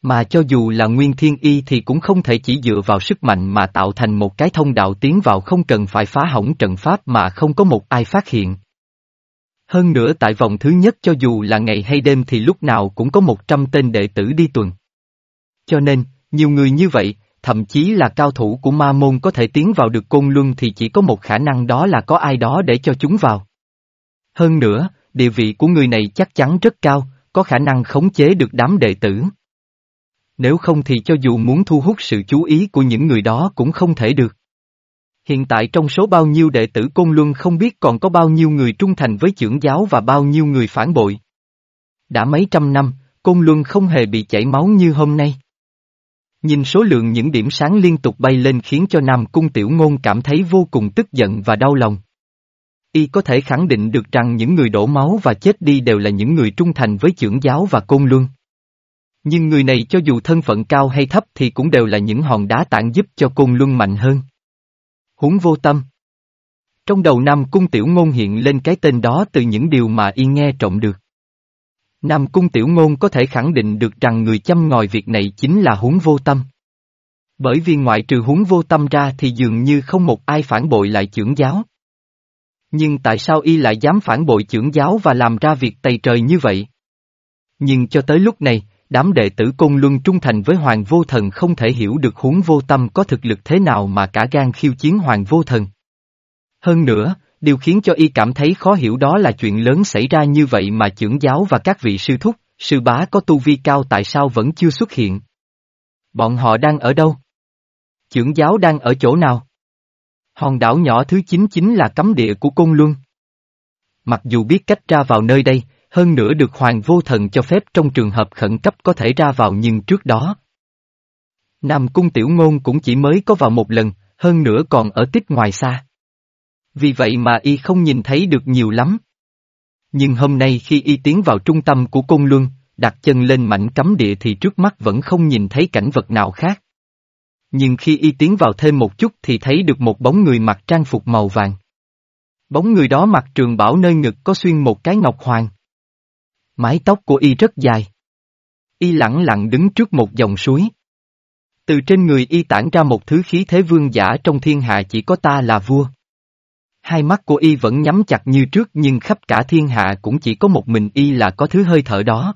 Mà cho dù là Nguyên Thiên Y thì cũng không thể chỉ dựa vào sức mạnh mà tạo thành một cái thông đạo tiến vào không cần phải phá hỏng trận pháp mà không có một ai phát hiện. Hơn nữa tại vòng thứ nhất cho dù là ngày hay đêm thì lúc nào cũng có một trăm tên đệ tử đi tuần. Cho nên, nhiều người như vậy, thậm chí là cao thủ của ma môn có thể tiến vào được côn luân thì chỉ có một khả năng đó là có ai đó để cho chúng vào. Hơn nữa, địa vị của người này chắc chắn rất cao, có khả năng khống chế được đám đệ tử. Nếu không thì cho dù muốn thu hút sự chú ý của những người đó cũng không thể được. Hiện tại trong số bao nhiêu đệ tử Côn Luân không biết còn có bao nhiêu người trung thành với trưởng giáo và bao nhiêu người phản bội. Đã mấy trăm năm, Côn Luân không hề bị chảy máu như hôm nay. Nhìn số lượng những điểm sáng liên tục bay lên khiến cho Nam Cung Tiểu Ngôn cảm thấy vô cùng tức giận và đau lòng. Y có thể khẳng định được rằng những người đổ máu và chết đi đều là những người trung thành với trưởng giáo và côn luân. Nhưng người này cho dù thân phận cao hay thấp thì cũng đều là những hòn đá tảng giúp cho côn luân mạnh hơn. Huống vô tâm. Trong đầu Nam Cung Tiểu Ngôn hiện lên cái tên đó từ những điều mà y nghe trộm được. Nam Cung Tiểu Ngôn có thể khẳng định được rằng người chăm ngòi việc này chính là huống vô tâm. Bởi vì ngoại trừ huống vô tâm ra thì dường như không một ai phản bội lại trưởng giáo. Nhưng tại sao y lại dám phản bội trưởng giáo và làm ra việc tày trời như vậy? Nhưng cho tới lúc này, đám đệ tử Côn Luân trung thành với Hoàng Vô Thần không thể hiểu được huống vô tâm có thực lực thế nào mà cả gan khiêu chiến Hoàng Vô Thần. Hơn nữa, điều khiến cho y cảm thấy khó hiểu đó là chuyện lớn xảy ra như vậy mà trưởng giáo và các vị sư thúc, sư bá có tu vi cao tại sao vẫn chưa xuất hiện. Bọn họ đang ở đâu? Trưởng giáo đang ở chỗ nào? Hòn đảo nhỏ thứ 9 chính là cấm địa của Côn Luân. Mặc dù biết cách ra vào nơi đây, hơn nữa được Hoàng Vô Thần cho phép trong trường hợp khẩn cấp có thể ra vào nhưng trước đó. Nam Cung Tiểu Ngôn cũng chỉ mới có vào một lần, hơn nữa còn ở tích ngoài xa. Vì vậy mà y không nhìn thấy được nhiều lắm. Nhưng hôm nay khi y tiến vào trung tâm của Côn Luân, đặt chân lên mảnh cấm địa thì trước mắt vẫn không nhìn thấy cảnh vật nào khác. Nhưng khi y tiến vào thêm một chút thì thấy được một bóng người mặc trang phục màu vàng. Bóng người đó mặc trường bảo nơi ngực có xuyên một cái ngọc hoàng. Mái tóc của y rất dài. Y lặng lặng đứng trước một dòng suối. Từ trên người y tản ra một thứ khí thế vương giả trong thiên hạ chỉ có ta là vua. Hai mắt của y vẫn nhắm chặt như trước nhưng khắp cả thiên hạ cũng chỉ có một mình y là có thứ hơi thở đó.